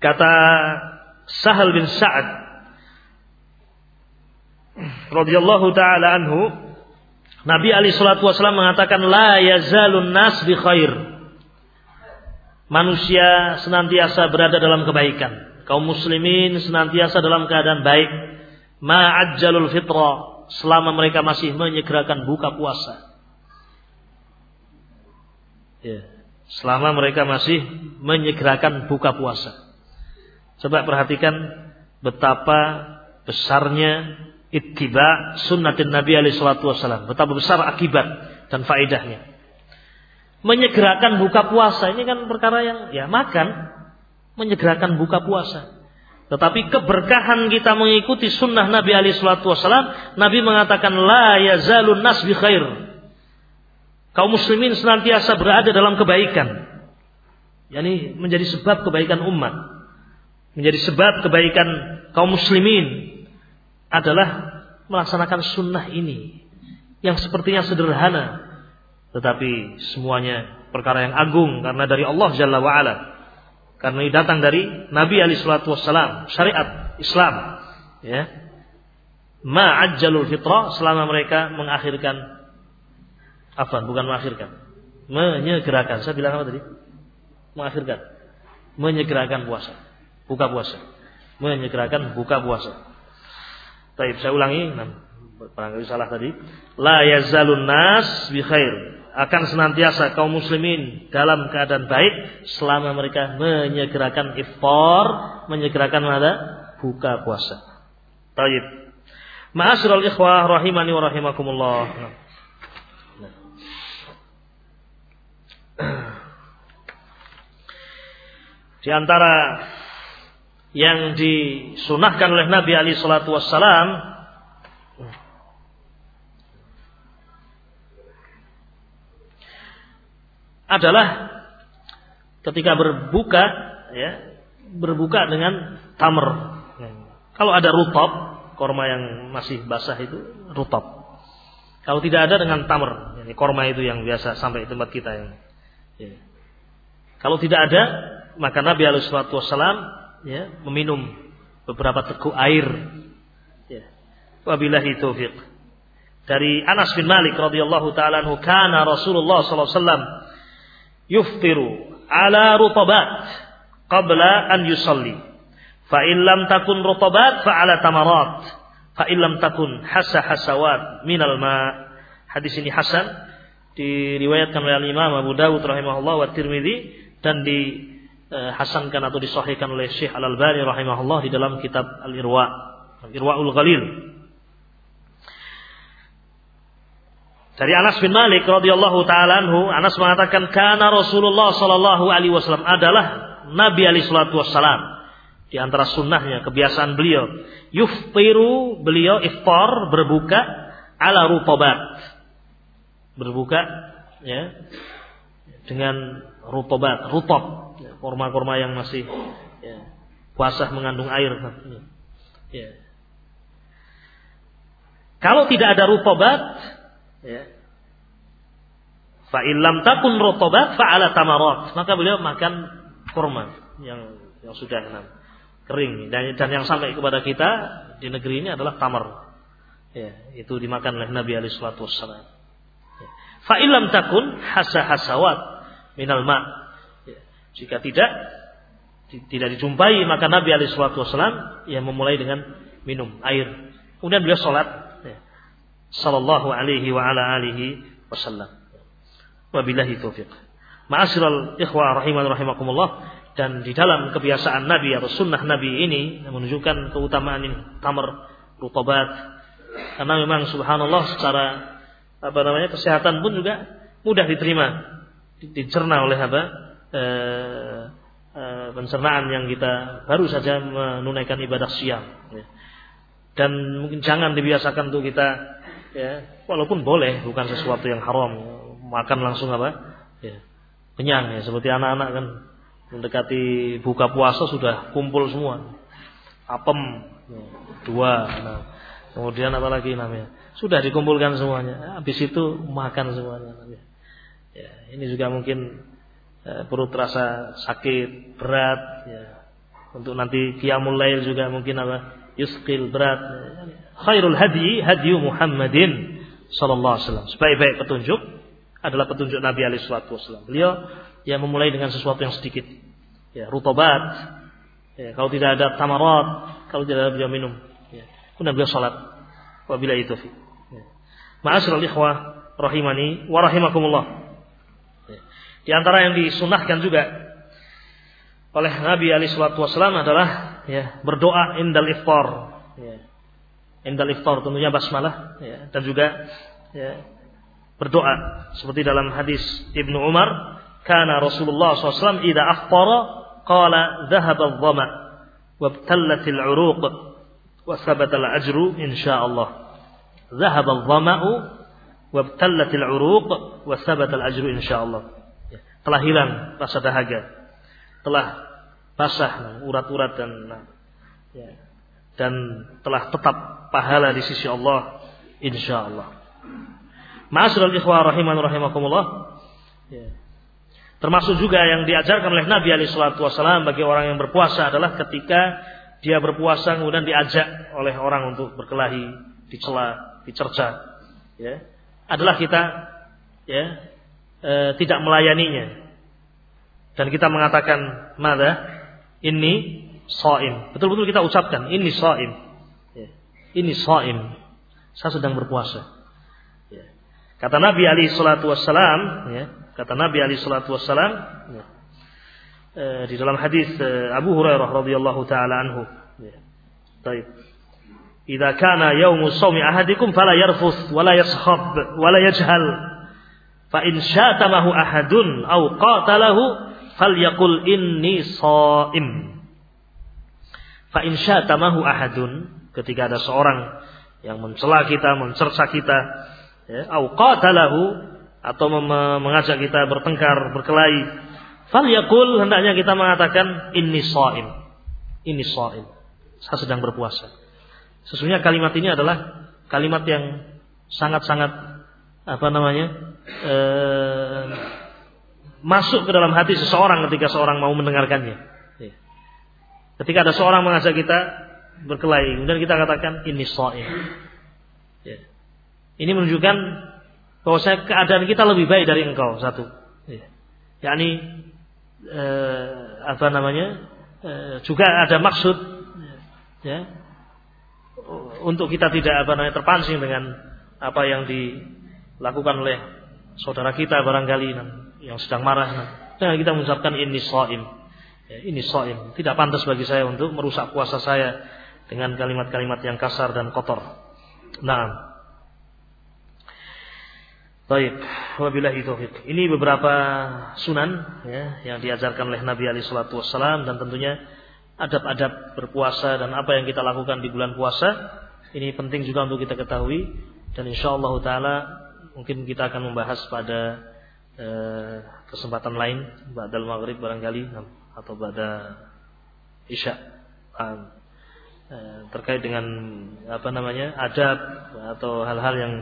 kata Sahal bin Sa'ad radhiyallahu taala anhu Nabi Ali salatu wasallam mengatakan la yazalun nas bi khair manusia senantiasa berada dalam kebaikan kaum muslimin senantiasa dalam keadaan baik ma ajjalul fitra selama mereka masih menyegerakan buka puasa. Ya, selama mereka masih menyegerakan buka puasa. Coba perhatikan betapa besarnya ittiba sunnatin Nabi alaihi salatu wasallam. Betapa besar akibat dan faedahnya. Menyegerakan buka puasa ini kan perkara yang ya makan menyegerakan buka puasa. Tetapi keberkahan kita mengikuti sunnah Nabi Ali Shallallahu Wasallam, Nabi mengatakan la yazalun nas bi khair. Kaum muslimin senantiasa berada dalam kebaikan. Yani menjadi sebab kebaikan umat. Menjadi sebab kebaikan kaum muslimin adalah melaksanakan sunnah ini. Yang sepertinya sederhana. Tetapi semuanya perkara yang agung karena dari Allah Jalla wa'ala. Karena ini datang dari Nabi Shallallahu Wasallam, syariat Islam. Ya, ma'ajjalul fitra selama mereka mengakhirkan apa? Bukan mengakhirkan, menyegerakan. Saya bilang apa tadi? Mengakhirkan, menyegerakan puasa, buka puasa, menyegerakan buka puasa. Taib saya ulangi, barangkali salah tadi. La yazalun nas bi khair akan senantiasa kaum muslimin dalam keadaan baik selama mereka menyegerakan iftar, menyegerakan mana? Buka puasa. Baik. Ma'asyiral ikhwah rahimani wa rahimakumullah. Di antara yang disunahkan oleh Nabi Ali Shallallahu Wasallam adalah ketika berbuka ya berbuka dengan tamr. Kalau ada rutop, korma yang masih basah itu rutop. Kalau tidak ada dengan tamr, ini korma itu yang biasa sampai tempat kita yang. Ya. Kalau tidak ada, maka Nabi Alaihissalam ya meminum beberapa teguk air. Ya. Wabillahi taufiq. Dari Anas bin Malik radhiyallahu taala anhu kana Rasulullah sallallahu alaihi wasallam yuftiru ala rutabat qabla an yusalli. Fa in lam takun rutabat fa ala tamarat. Fa in lam takun hasa hasawat minal ma. Hadis ini hasan diriwayatkan oleh Imam Abu Dawud rahimahullah wa Tirmidzi dan dihasankan atau disahihkan oleh Syekh Al Albani rahimahullah di dalam kitab Al Irwa Al Irwaul Ghalil Dari Anas bin Malik radhiyallahu taala anhu, Anas mengatakan karena Rasulullah sallallahu alaihi wasallam adalah Nabi alaihi salatu wasallam. Di antara sunnahnya, kebiasaan beliau, yuftiru beliau iftar berbuka ala rutobat. Berbuka ya dengan rutobat, rutob, kurma-kurma yang masih ya, puasa mengandung air. Ya. Kalau tidak ada rutobat, ya. Fa illam takun rotobat fa ala tamarat. Maka beliau makan kurma yang yang sudah enam kering dan dan yang sampai kepada kita di negeri ini adalah tamar. Ya, itu dimakan oleh Nabi alaihi salatu wassalam. Ya. Takun hasa hasawat minal ma. Jika tidak tidak dijumpai maka Nabi alaihi wassalam yang memulai dengan minum air. Kemudian beliau sholat. Ya. Sallallahu alaihi wa ala alihi wasallam. Wabillahi taufiq. Ma'asyiral ikhwah rahiman rahimakumullah dan di dalam kebiasaan Nabi atau sunnah Nabi ini menunjukkan keutamaan ini tamar rutabat karena memang subhanallah secara apa namanya kesehatan pun juga mudah diterima dicerna oleh apa e, e, pencernaan yang kita baru saja menunaikan ibadah siang ya. dan mungkin jangan dibiasakan untuk kita ya walaupun boleh bukan sesuatu yang haram makan langsung apa? Ya, kenyang ya seperti anak-anak kan mendekati buka puasa sudah kumpul semua. Apem ya, dua. Nah, kemudian apa lagi namanya? Sudah dikumpulkan semuanya. Habis itu makan semuanya. Ya, ini juga mungkin ya, perut terasa sakit, berat ya. Untuk nanti qiyamul lail juga mungkin apa? Yusqil berat. Khairul hadi hadi Muhammadin sallallahu alaihi wasallam. Sebaik-baik petunjuk adalah petunjuk Nabi alaihi wasallam. Beliau yang memulai dengan sesuatu yang sedikit. Ya, rutobat. Ya, kalau tidak ada tamarat, kalau tidak ada beliau minum. Ya. Kemudian beliau salat. Wabila itu. Ya. Ma'asyiral ikhwah rahimani wa rahimakumullah. Di antara yang disunahkan juga oleh Nabi alaihi wasallam adalah ya, berdoa indal iftar. Ya. Indal iftar tentunya basmalah ya, dan juga ya, berdoa seperti dalam hadis Ibnu Umar kana Rasulullah SAW idza aftara qala dhahaba adh-dhama wabtallat al-uruq wa thabata al-ajru insyaallah dhahaba adh-dhama'u wabtallat al-uruq wa thabata al-ajru insyaallah telah hilang rasa dahaga telah basah urat-urat dan ya, dan telah tetap pahala di sisi Allah insyaallah Ma'asyiral ikhwah rahiman rahimakumullah. Ya. Termasuk juga yang diajarkan oleh Nabi alaihi wasallam bagi orang yang berpuasa adalah ketika dia berpuasa kemudian diajak oleh orang untuk berkelahi, dicela, dicerca, ya. Adalah kita ya e, tidak melayaninya. Dan kita mengatakan, "Mada? Ini shaim." Betul-betul kita ucapkan, "Ini shaim." Ya. Ini shaim. Saya sedang berpuasa. Kata Nabi Ali Shallallahu Wasallam, ya, kata Nabi Ali Shallallahu Wasallam ya, e, di dalam hadis e, Abu Hurairah radhiyallahu taala anhu. Ya. Taib. Idza kana yaumu shaumi ahadikum fala yarfus wala yaskhab wala yajhal. Fa in syatamahu ahadun aw qatalahu falyaqul inni shaim. Fa in syatamahu ahadun ketika ada seorang yang mencela kita, mencerca kita, ya, au qatalahu atau mengajak kita bertengkar, berkelahi, fal yakul hendaknya kita mengatakan inni shaim. Ini shaim. Saya sedang berpuasa. Sesungguhnya kalimat ini adalah kalimat yang sangat-sangat apa namanya? Eh, masuk ke dalam hati seseorang ketika seorang mau mendengarkannya. Ya. Ketika ada seorang mengajak kita berkelahi, kemudian kita katakan ini shaim. Ini menunjukkan bahwa saya keadaan kita lebih baik dari engkau satu. Ya. yakni eh, apa namanya? Eh, juga ada maksud ya untuk kita tidak apa namanya terpancing dengan apa yang dilakukan oleh saudara kita barangkali yang sedang marah. Nah, kita mengucapkan ini soim. Ya, ini soim. Tidak pantas bagi saya untuk merusak puasa saya dengan kalimat-kalimat yang kasar dan kotor. Nah, Baik, wabillahi taufik. Ini beberapa sunan ya yang diajarkan oleh Nabi Ali Shallallahu Wasallam dan tentunya adab-adab berpuasa dan apa yang kita lakukan di bulan puasa ini penting juga untuk kita ketahui dan insya Allah taala mungkin kita akan membahas pada eh, kesempatan lain badal maghrib barangkali atau pada isya. Eh, terkait dengan apa namanya adab atau hal-hal yang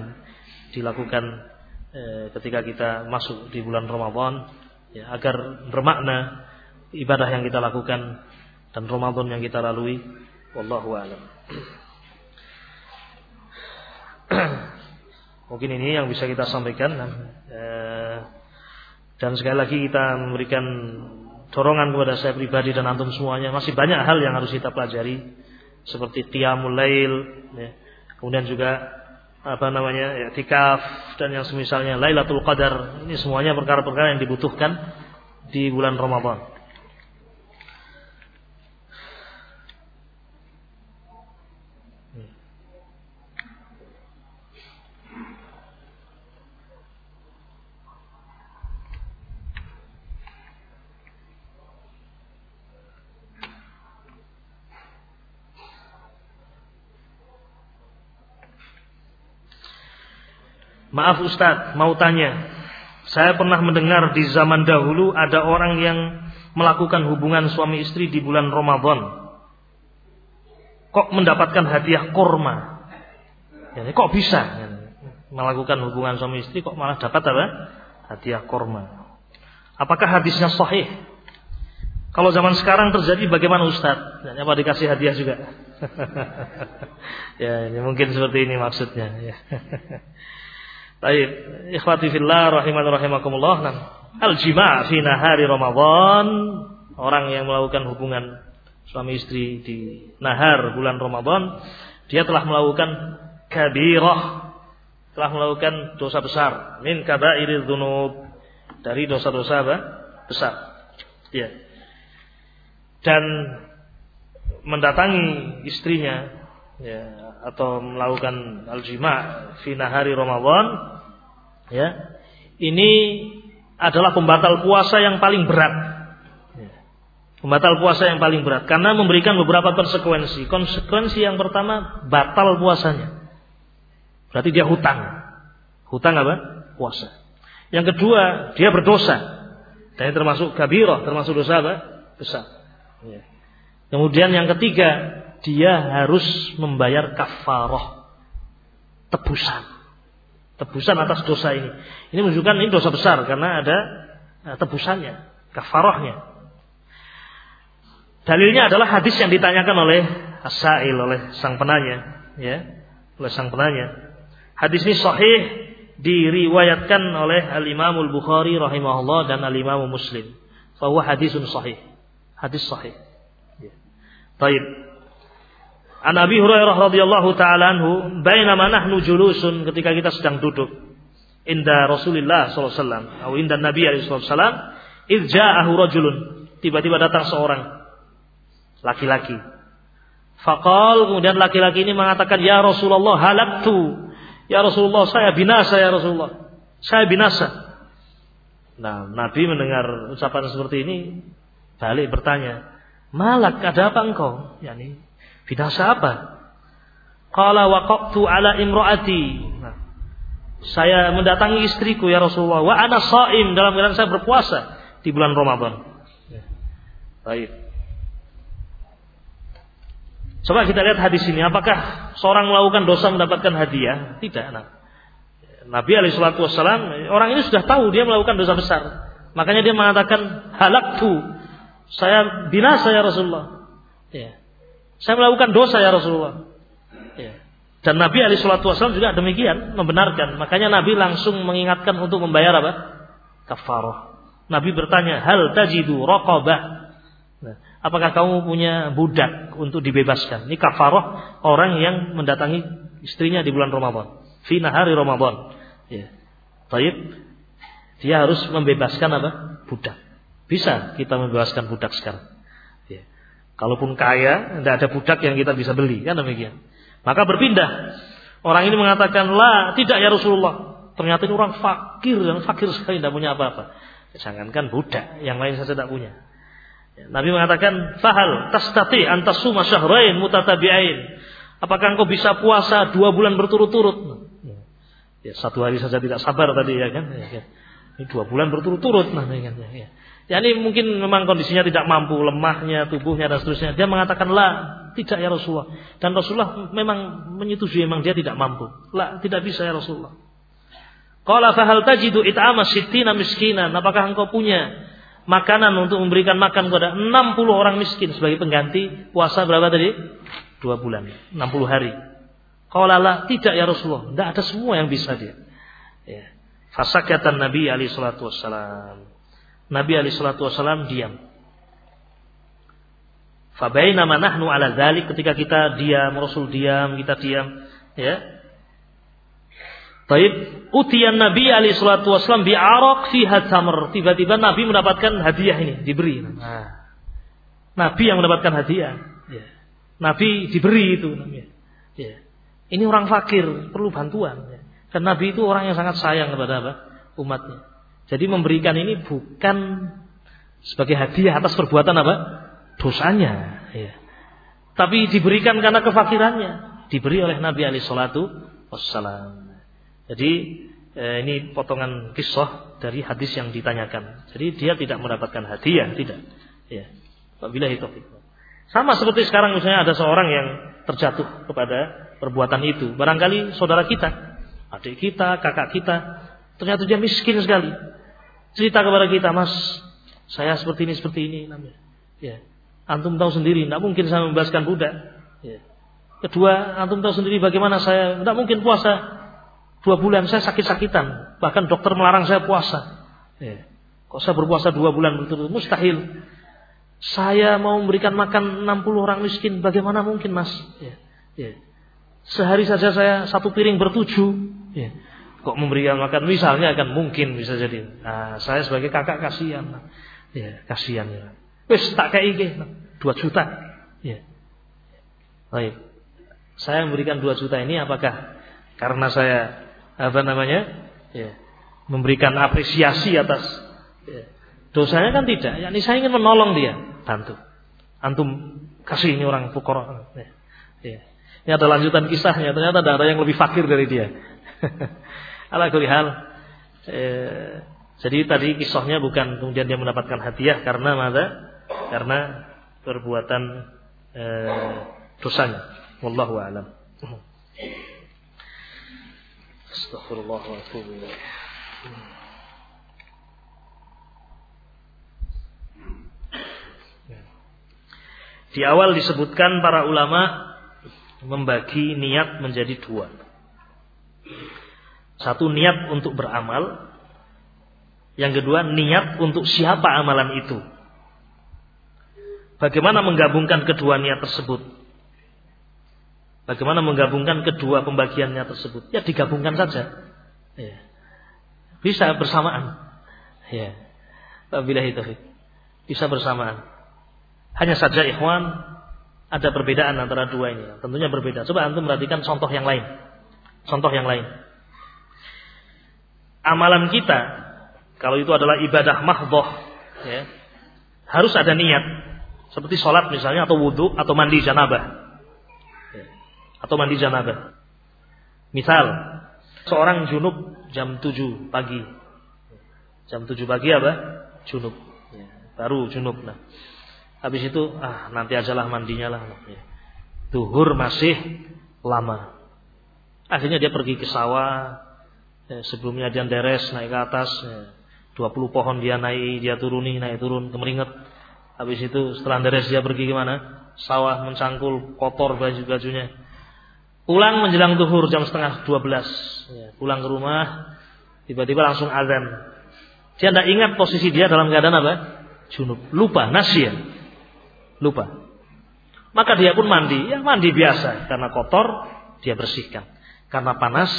dilakukan Eh, ketika kita masuk di bulan Ramadan ya, agar bermakna ibadah yang kita lakukan dan Ramadan yang kita lalui. Wallahu alam mungkin ini yang bisa kita sampaikan eh, dan sekali lagi kita memberikan dorongan kepada saya pribadi dan antum semuanya masih banyak hal yang harus kita pelajari seperti qiyamul lail ya. kemudian juga apa namanya tikaf dan yang semisalnya Lailatul Qadar ini semuanya perkara-perkara yang dibutuhkan di bulan Ramadan. Maaf Ustadz, mau tanya. Saya pernah mendengar di zaman dahulu ada orang yang melakukan hubungan suami istri di bulan Ramadan. Kok mendapatkan hadiah korma? Ya, kok bisa melakukan hubungan suami istri kok malah dapat apa? Hadiah korma. Apakah hadisnya sahih? Kalau zaman sekarang terjadi bagaimana Ustadz? Ya, apa dikasih hadiah juga? ya, ini mungkin seperti ini maksudnya. Ya. Baik, ikhwati fillah rahiman rahimakumullah. Nah, al-jima' fi nahari Ramadan, orang yang melakukan hubungan suami istri di nahar bulan Ramadan, dia telah melakukan kabirah, telah melakukan dosa besar, min kabairil dzunub, dari dosa-dosa besar. Ya. Dan mendatangi istrinya ya atau melakukan aljima fi nahari Ramadan ya ini adalah pembatal puasa yang paling berat. Ya. pembatal puasa yang paling berat. Karena memberikan beberapa konsekuensi. Konsekuensi yang pertama batal puasanya. Berarti dia hutang. Hutang apa? Puasa. Yang kedua dia berdosa. Dan termasuk kabirah termasuk dosa apa? Besar. Ya. kemudian yang ketiga dia harus membayar kafarah. Tebusan. Tebusan atas dosa ini. Ini menunjukkan ini dosa besar karena ada eh, tebusannya kafarahnya. Dalilnya adalah hadis yang ditanyakan oleh Asail oleh sang penanya ya oleh sang penanya. Hadis ini sahih diriwayatkan oleh Al Imamul Bukhari rahimahullah dan Al Imam Muslim bahwa hadisun sahih. Hadis sahih. Ya. An Abi Hurairah radhiyallahu taala anhu, bainama nahnu julusun ketika kita sedang duduk inda Rasulullah sallallahu alaihi wasallam atau inda Nabi alaihi wasallam, id ja'ahu rajulun. Tiba-tiba datang seorang laki-laki. Faqal kemudian laki-laki ini mengatakan, "Ya Rasulullah, halaktu." Ya Rasulullah, saya binasa ya Rasulullah. Saya binasa. Nah, Nabi mendengar ucapan seperti ini, balik bertanya, "Malak, ada apa engkau?" Yani, Binasa apa? Qala waqaftu ala imraati. Nah, saya mendatangi istriku ya Rasulullah wa ana shaim dalam keadaan saya berpuasa di bulan Ramadan. Ya. Baik. Coba kita lihat hadis ini, apakah seorang melakukan dosa mendapatkan hadiah? Tidak. Nah, Nabi alaihi wasallam orang ini sudah tahu dia melakukan dosa besar. Makanya dia mengatakan halaktu. Saya binasa ya Rasulullah. Ya. Saya melakukan dosa ya Rasulullah. Ya. Dan Nabi Ali Shallallahu Wasallam juga demikian membenarkan. Makanya Nabi langsung mengingatkan untuk membayar apa? Kafarah. Nabi bertanya, hal tajidu raqabah. Nah, apakah kamu punya budak untuk dibebaskan? Ini kafarah orang yang mendatangi istrinya di bulan Ramadan. Fina hari Ramadan. Ya. Taib, dia harus membebaskan apa? Budak. Bisa kita membebaskan budak sekarang. Ya. Kalaupun kaya, tidak ada budak yang kita bisa beli, kan demikian. Maka berpindah. Orang ini mengatakan, lah tidak ya Rasulullah. Ternyata ini orang fakir, yang fakir sekali, tidak punya apa-apa. Jangankan budak, yang lain saja tidak punya. Ya, Nabi mengatakan, fahal tastati antasuma syahrain mutatabi'ain. Apakah engkau bisa puasa dua bulan berturut-turut? Ya, satu hari saja tidak sabar tadi ya kan. Ya, ya. Ini dua bulan berturut-turut nah, ya, kan? ya. Ya ini mungkin memang kondisinya tidak mampu, lemahnya tubuhnya dan seterusnya. Dia mengatakan lah, tidak ya Rasulullah. Dan Rasulullah memang menyetujui memang dia tidak mampu. Lah, tidak bisa ya Rasulullah. Qala fahal tajidu it'ama sittina miskinan. Apakah engkau punya makanan untuk memberikan makan kepada 60 orang miskin sebagai pengganti puasa berapa tadi? Dua bulan, 60 hari. Qala la, tidak ya Rasulullah. Tidak ada semua yang bisa dia. Ya. Fasakatan Nabi alaihi salatu wassalam. Nabi alaihi salatu wasallam diam. Fabainama nahnu ala dzalik ketika kita diam, Rasul diam, kita diam, ya. Taib utian Nabi alaihi salatu wasallam bi araq fi tamr. Tiba-tiba Nabi mendapatkan hadiah ini, diberi. Nah. Nabi yang mendapatkan hadiah. Ya. Nabi diberi itu namanya. Ya. Ini orang fakir, perlu bantuan. Ya. Dan Nabi itu orang yang sangat sayang kepada apa? umatnya. Jadi memberikan ini bukan sebagai hadiah atas perbuatan apa? Dosanya. Ya. Tapi diberikan karena kefakirannya. Diberi oleh Nabi Ali Shallallahu Wassalam. Jadi eh, ini potongan kisah dari hadis yang ditanyakan. Jadi dia tidak mendapatkan hadiah, tidak. Ya. Bila itu. Sama seperti sekarang misalnya ada seorang yang terjatuh kepada perbuatan itu. Barangkali saudara kita, adik kita, kakak kita, ternyata dia miskin sekali cerita kepada kita, Mas, saya seperti ini seperti ini namanya. Ya. Antum tahu sendiri, tidak mungkin saya membebaskan budak. Ya. Kedua, antum tahu sendiri bagaimana saya tidak mungkin puasa dua bulan saya sakit-sakitan, bahkan dokter melarang saya puasa. Ya. Kok saya berpuasa dua bulan berturut mustahil. Saya mau memberikan makan 60 orang miskin, bagaimana mungkin mas? Ya. Ya. Sehari saja saya satu piring bertujuh. Ya kok memberikan makan? Misalnya akan mungkin bisa jadi. Nah, saya sebagai kakak kasihan. Ya kasihan ya. Wes tak kayak iki. Dua juta. Ya. Baik. Saya memberikan dua juta ini apakah karena saya apa namanya? Ya memberikan apresiasi atas ya, dosanya kan tidak. Yakni saya ingin menolong dia. Bantu. Antum kasih ini orang fukara ya, ya. ini ada lanjutan kisahnya. Ternyata ada yang lebih fakir dari dia Ala hal eh, jadi tadi kisahnya bukan kemudian dia mendapatkan hadiah karena mana? Karena perbuatan eh, dosanya. Wallahu a'lam. Astagfirullah wa atubu Di awal disebutkan para ulama membagi niat menjadi dua. Satu niat untuk beramal, yang kedua niat untuk siapa amalan itu. Bagaimana menggabungkan kedua niat tersebut? Bagaimana menggabungkan kedua pembagiannya tersebut? Ya digabungkan saja. Ya. Bisa bersamaan. Ya. Bila itu bisa bersamaan. Hanya saja ikhwan ada perbedaan antara dua ini. Tentunya berbeda. Coba antum perhatikan contoh yang lain. Contoh yang lain amalan kita kalau itu adalah ibadah mahdoh ya, harus ada niat. Seperti sholat misalnya atau wudhu atau mandi janabah. Ya, atau mandi janabah. Misal seorang junub jam 7 pagi. Jam 7 pagi apa? Junub. Ya, baru junub nah. Habis itu ah nanti ajalah mandinya lah ya. duhur masih lama. Akhirnya dia pergi ke sawah Ya, sebelumnya dia deres naik ke atas, ya, 20 pohon dia naik, dia turuni, naik turun, kemeringet. Habis itu setelah deres dia pergi ke mana? Sawah mencangkul, kotor baju-bajunya. Pulang menjelang duhur jam setengah 12. Ya, pulang ke rumah, tiba-tiba langsung azan. Dia tidak ingat posisi dia dalam keadaan apa? Junub. Lupa, nasya. Lupa. Maka dia pun mandi. Ya mandi biasa. Karena kotor, dia bersihkan. Karena panas,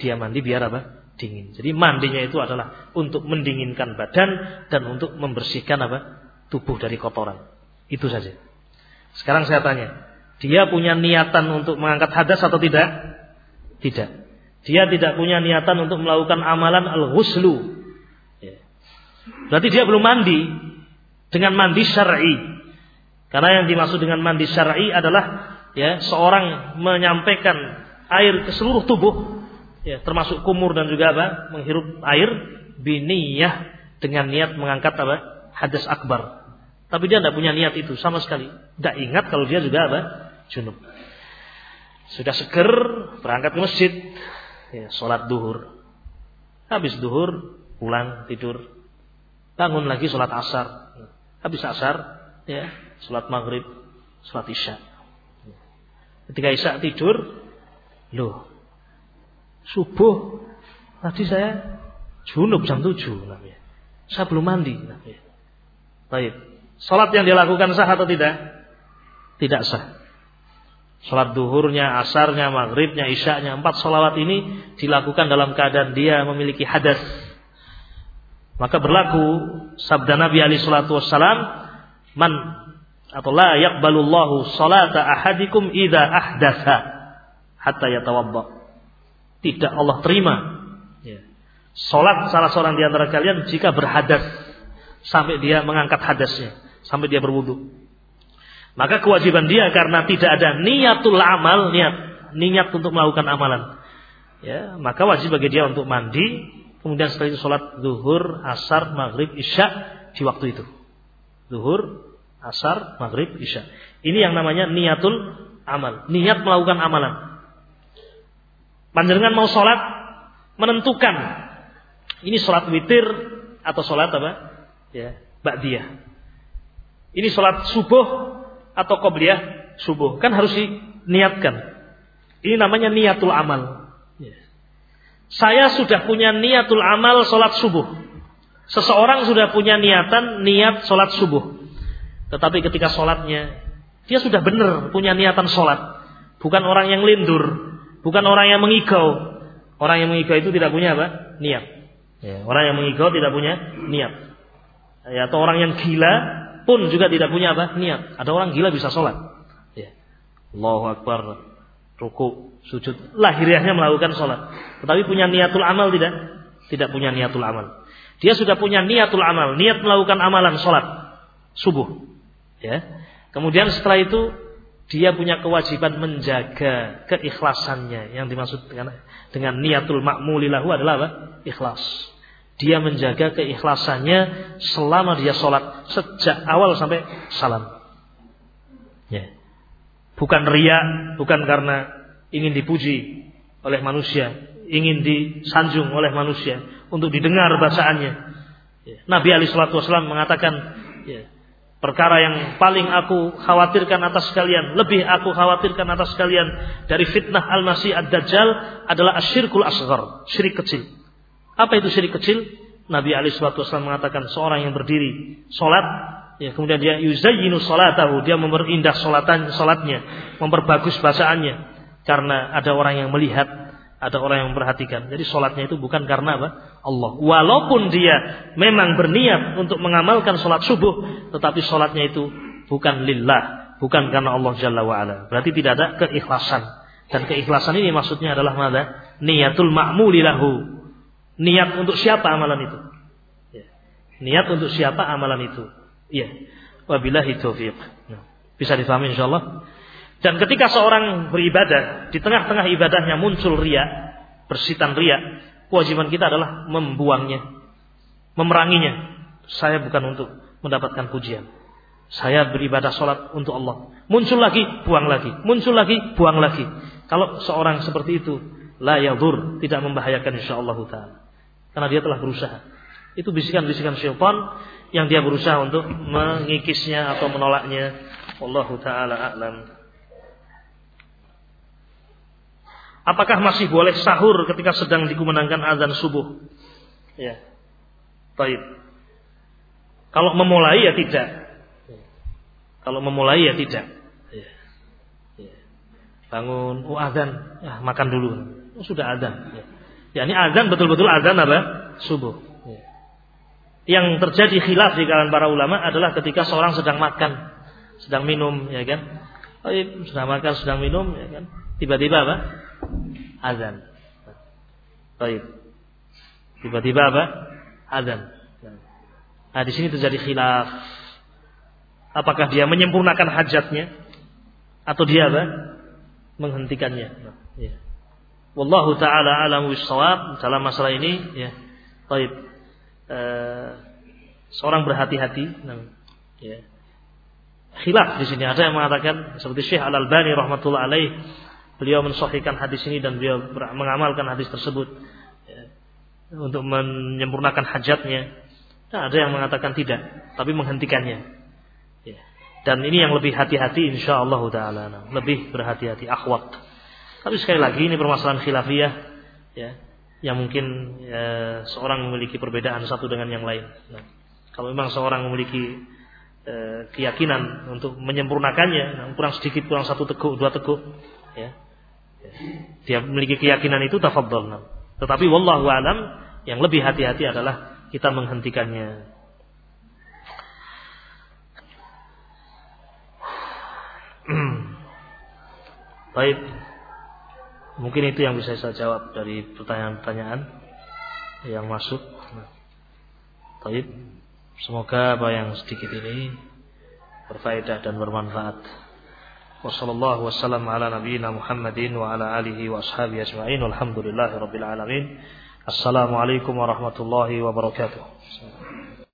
dia mandi biar apa? Dingin. Jadi mandinya itu adalah untuk mendinginkan badan dan untuk membersihkan apa? Tubuh dari kotoran. Itu saja. Sekarang saya tanya, dia punya niatan untuk mengangkat hadas atau tidak? Tidak. Dia tidak punya niatan untuk melakukan amalan al-ghuslu. Ya. Berarti dia belum mandi dengan mandi syar'i. Karena yang dimaksud dengan mandi syar'i adalah ya seorang menyampaikan air ke seluruh tubuh ya termasuk kumur dan juga apa? menghirup air biniyah dengan niat mengangkat apa? hadas akbar. Tapi dia tidak punya niat itu sama sekali. Tidak ingat kalau dia juga apa? junub. Sudah seger, berangkat ke masjid, ya, sholat duhur. Habis duhur, pulang tidur. Bangun lagi sholat asar. Habis asar, ya, sholat maghrib, sholat isya. Ketika isya tidur, loh, subuh tadi saya junub jam 7 namanya. Saya belum mandi namanya. Baik. Salat yang dilakukan sah atau tidak? Tidak sah. Sholat duhurnya, asarnya, maghribnya, isyaknya. Empat sholawat ini dilakukan dalam keadaan dia memiliki hadas. Maka berlaku sabda Nabi Ali Shallallahu Wasallam, man atau la yakbalullahu salata ahadikum ida ahdatha hatta yatawabba. Tidak Allah terima ya. Salat salah seorang di antara kalian jika berhadas sampai dia mengangkat hadasnya, sampai dia berwudu. Maka kewajiban dia karena tidak ada niatul amal, niat niat untuk melakukan amalan. Ya, maka wajib bagi dia untuk mandi, kemudian setelah itu sholat zuhur, asar, maghrib, isya di waktu itu. Zuhur, asar, maghrib, isya. Ini yang namanya niatul amal, niat melakukan amalan. Panjenengan mau sholat menentukan ini sholat witir atau sholat apa? Ya, ba'diyah. Ini sholat subuh atau qobliyah subuh. Kan harus diniatkan. Ini namanya niatul amal. Ya. Saya sudah punya niatul amal sholat subuh. Seseorang sudah punya niatan niat sholat subuh. Tetapi ketika sholatnya, dia sudah benar punya niatan sholat. Bukan orang yang lindur. Bukan orang yang mengigau. Orang yang mengigau itu tidak punya apa? Niat. Ya, orang yang mengigau tidak punya niat. Ya, atau orang yang gila pun juga tidak punya apa? Niat. Ada orang gila bisa sholat. Ya. Allahu Akbar. Ruku, sujud. Lahiriahnya melakukan sholat. Tetapi punya niatul amal tidak? Tidak punya niatul amal. Dia sudah punya niatul amal. Niat melakukan amalan sholat. Subuh. Ya. Kemudian setelah itu dia punya kewajiban menjaga keikhlasannya. Yang dimaksud dengan dengan niatul makmulilahu adalah apa? Ikhlas dia menjaga keikhlasannya selama dia sholat sejak awal sampai salam. Ya. Bukan ria, bukan karena ingin dipuji oleh manusia, ingin disanjung oleh manusia untuk didengar bacaannya. Ya. Nabi Ali Shallallahu Wasallam mengatakan, ya, perkara yang paling aku khawatirkan atas kalian, lebih aku khawatirkan atas kalian dari fitnah al-masih ad-dajjal adalah asyirkul asghar, syirik kecil. Apa itu syirik kecil? Nabi Ali Shallallahu mengatakan seorang yang berdiri sholat, ya kemudian dia yuzayyinu sholatahu, dia memperindah sholatan, sholatnya, memperbagus bacaannya, karena ada orang yang melihat, ada orang yang memperhatikan. Jadi sholatnya itu bukan karena apa? Allah. Walaupun dia memang berniat untuk mengamalkan sholat subuh, tetapi sholatnya itu bukan lillah, bukan karena Allah Jalla wa'ala. Berarti tidak ada keikhlasan. Dan keikhlasan ini maksudnya adalah mana? Niatul ma'mulilahu Niat untuk siapa amalan itu? Ya. Niat untuk siapa amalan itu? Iya. Wabillahi taufiq. Nah, bisa difahami insyaallah. Dan ketika seorang beribadah, di tengah-tengah ibadahnya muncul ria, bersitan ria, kewajiban kita adalah membuangnya, memeranginya. Saya bukan untuk mendapatkan pujian. Saya beribadah sholat untuk Allah. Muncul lagi, buang lagi. Muncul lagi, buang lagi. Kalau seorang seperti itu, la yadur, tidak membahayakan insyaallah ta'ala karena dia telah berusaha. Itu bisikan-bisikan syaitan yang dia berusaha untuk mengikisnya atau menolaknya. Wallahu taala a'lam. Apakah masih boleh sahur ketika sedang dikumandangkan azan subuh? Ya. Baik. Kalau memulai ya tidak. Kalau memulai ya tidak. Ya. Ya. Bangun, oh azan, ya, makan dulu. Oh, sudah azan. Ya. ya ini azan betul-betul azan apa? Subuh. Ya. Yang terjadi khilaf di kalangan para ulama adalah ketika seorang sedang makan, sedang minum, ya kan? Oh, sedang makan, sedang minum, ya kan? Tiba-tiba apa? Azan. Baik. Tiba-tiba apa? Azan. Nah, di sini terjadi khilaf. Apakah dia menyempurnakan hajatnya atau dia apa? menghentikannya. Ya. Wallahu taala alam wisawab dalam masalah ini ya. Baik. Eh, seorang berhati-hati nah, ya. Khilaf di sini ada yang mengatakan seperti Syekh Al Albani rahmatullah alaih beliau mensahihkan hadis ini dan beliau mengamalkan hadis tersebut ya, untuk menyempurnakan hajatnya. Nah, ada yang mengatakan tidak, tapi menghentikannya. Ya. Dan ini yang lebih hati-hati insya Allah taala, lebih berhati-hati akhwat. Tapi sekali lagi ini permasalahan khilafiyah ya, yang mungkin ya, seorang memiliki perbedaan satu dengan yang lain. Nah, kalau memang seorang memiliki eh, keyakinan untuk menyempurnakannya, nah, kurang sedikit, kurang satu teguk, dua teguk, ya, dia memiliki keyakinan itu tafadhol. Tetapi wallahu alam yang lebih hati-hati adalah kita menghentikannya. Baik. Mungkin itu yang bisa saya jawab dari pertanyaan-pertanyaan yang masuk. Baik. Semoga apa yang sedikit ini berfaedah dan bermanfaat. وصلى الله وسلم على نبينا محمد وعلى آله وأصحابه أجمعين والحمد لله رب العالمين السلام عليكم ورحمة الله وبركاته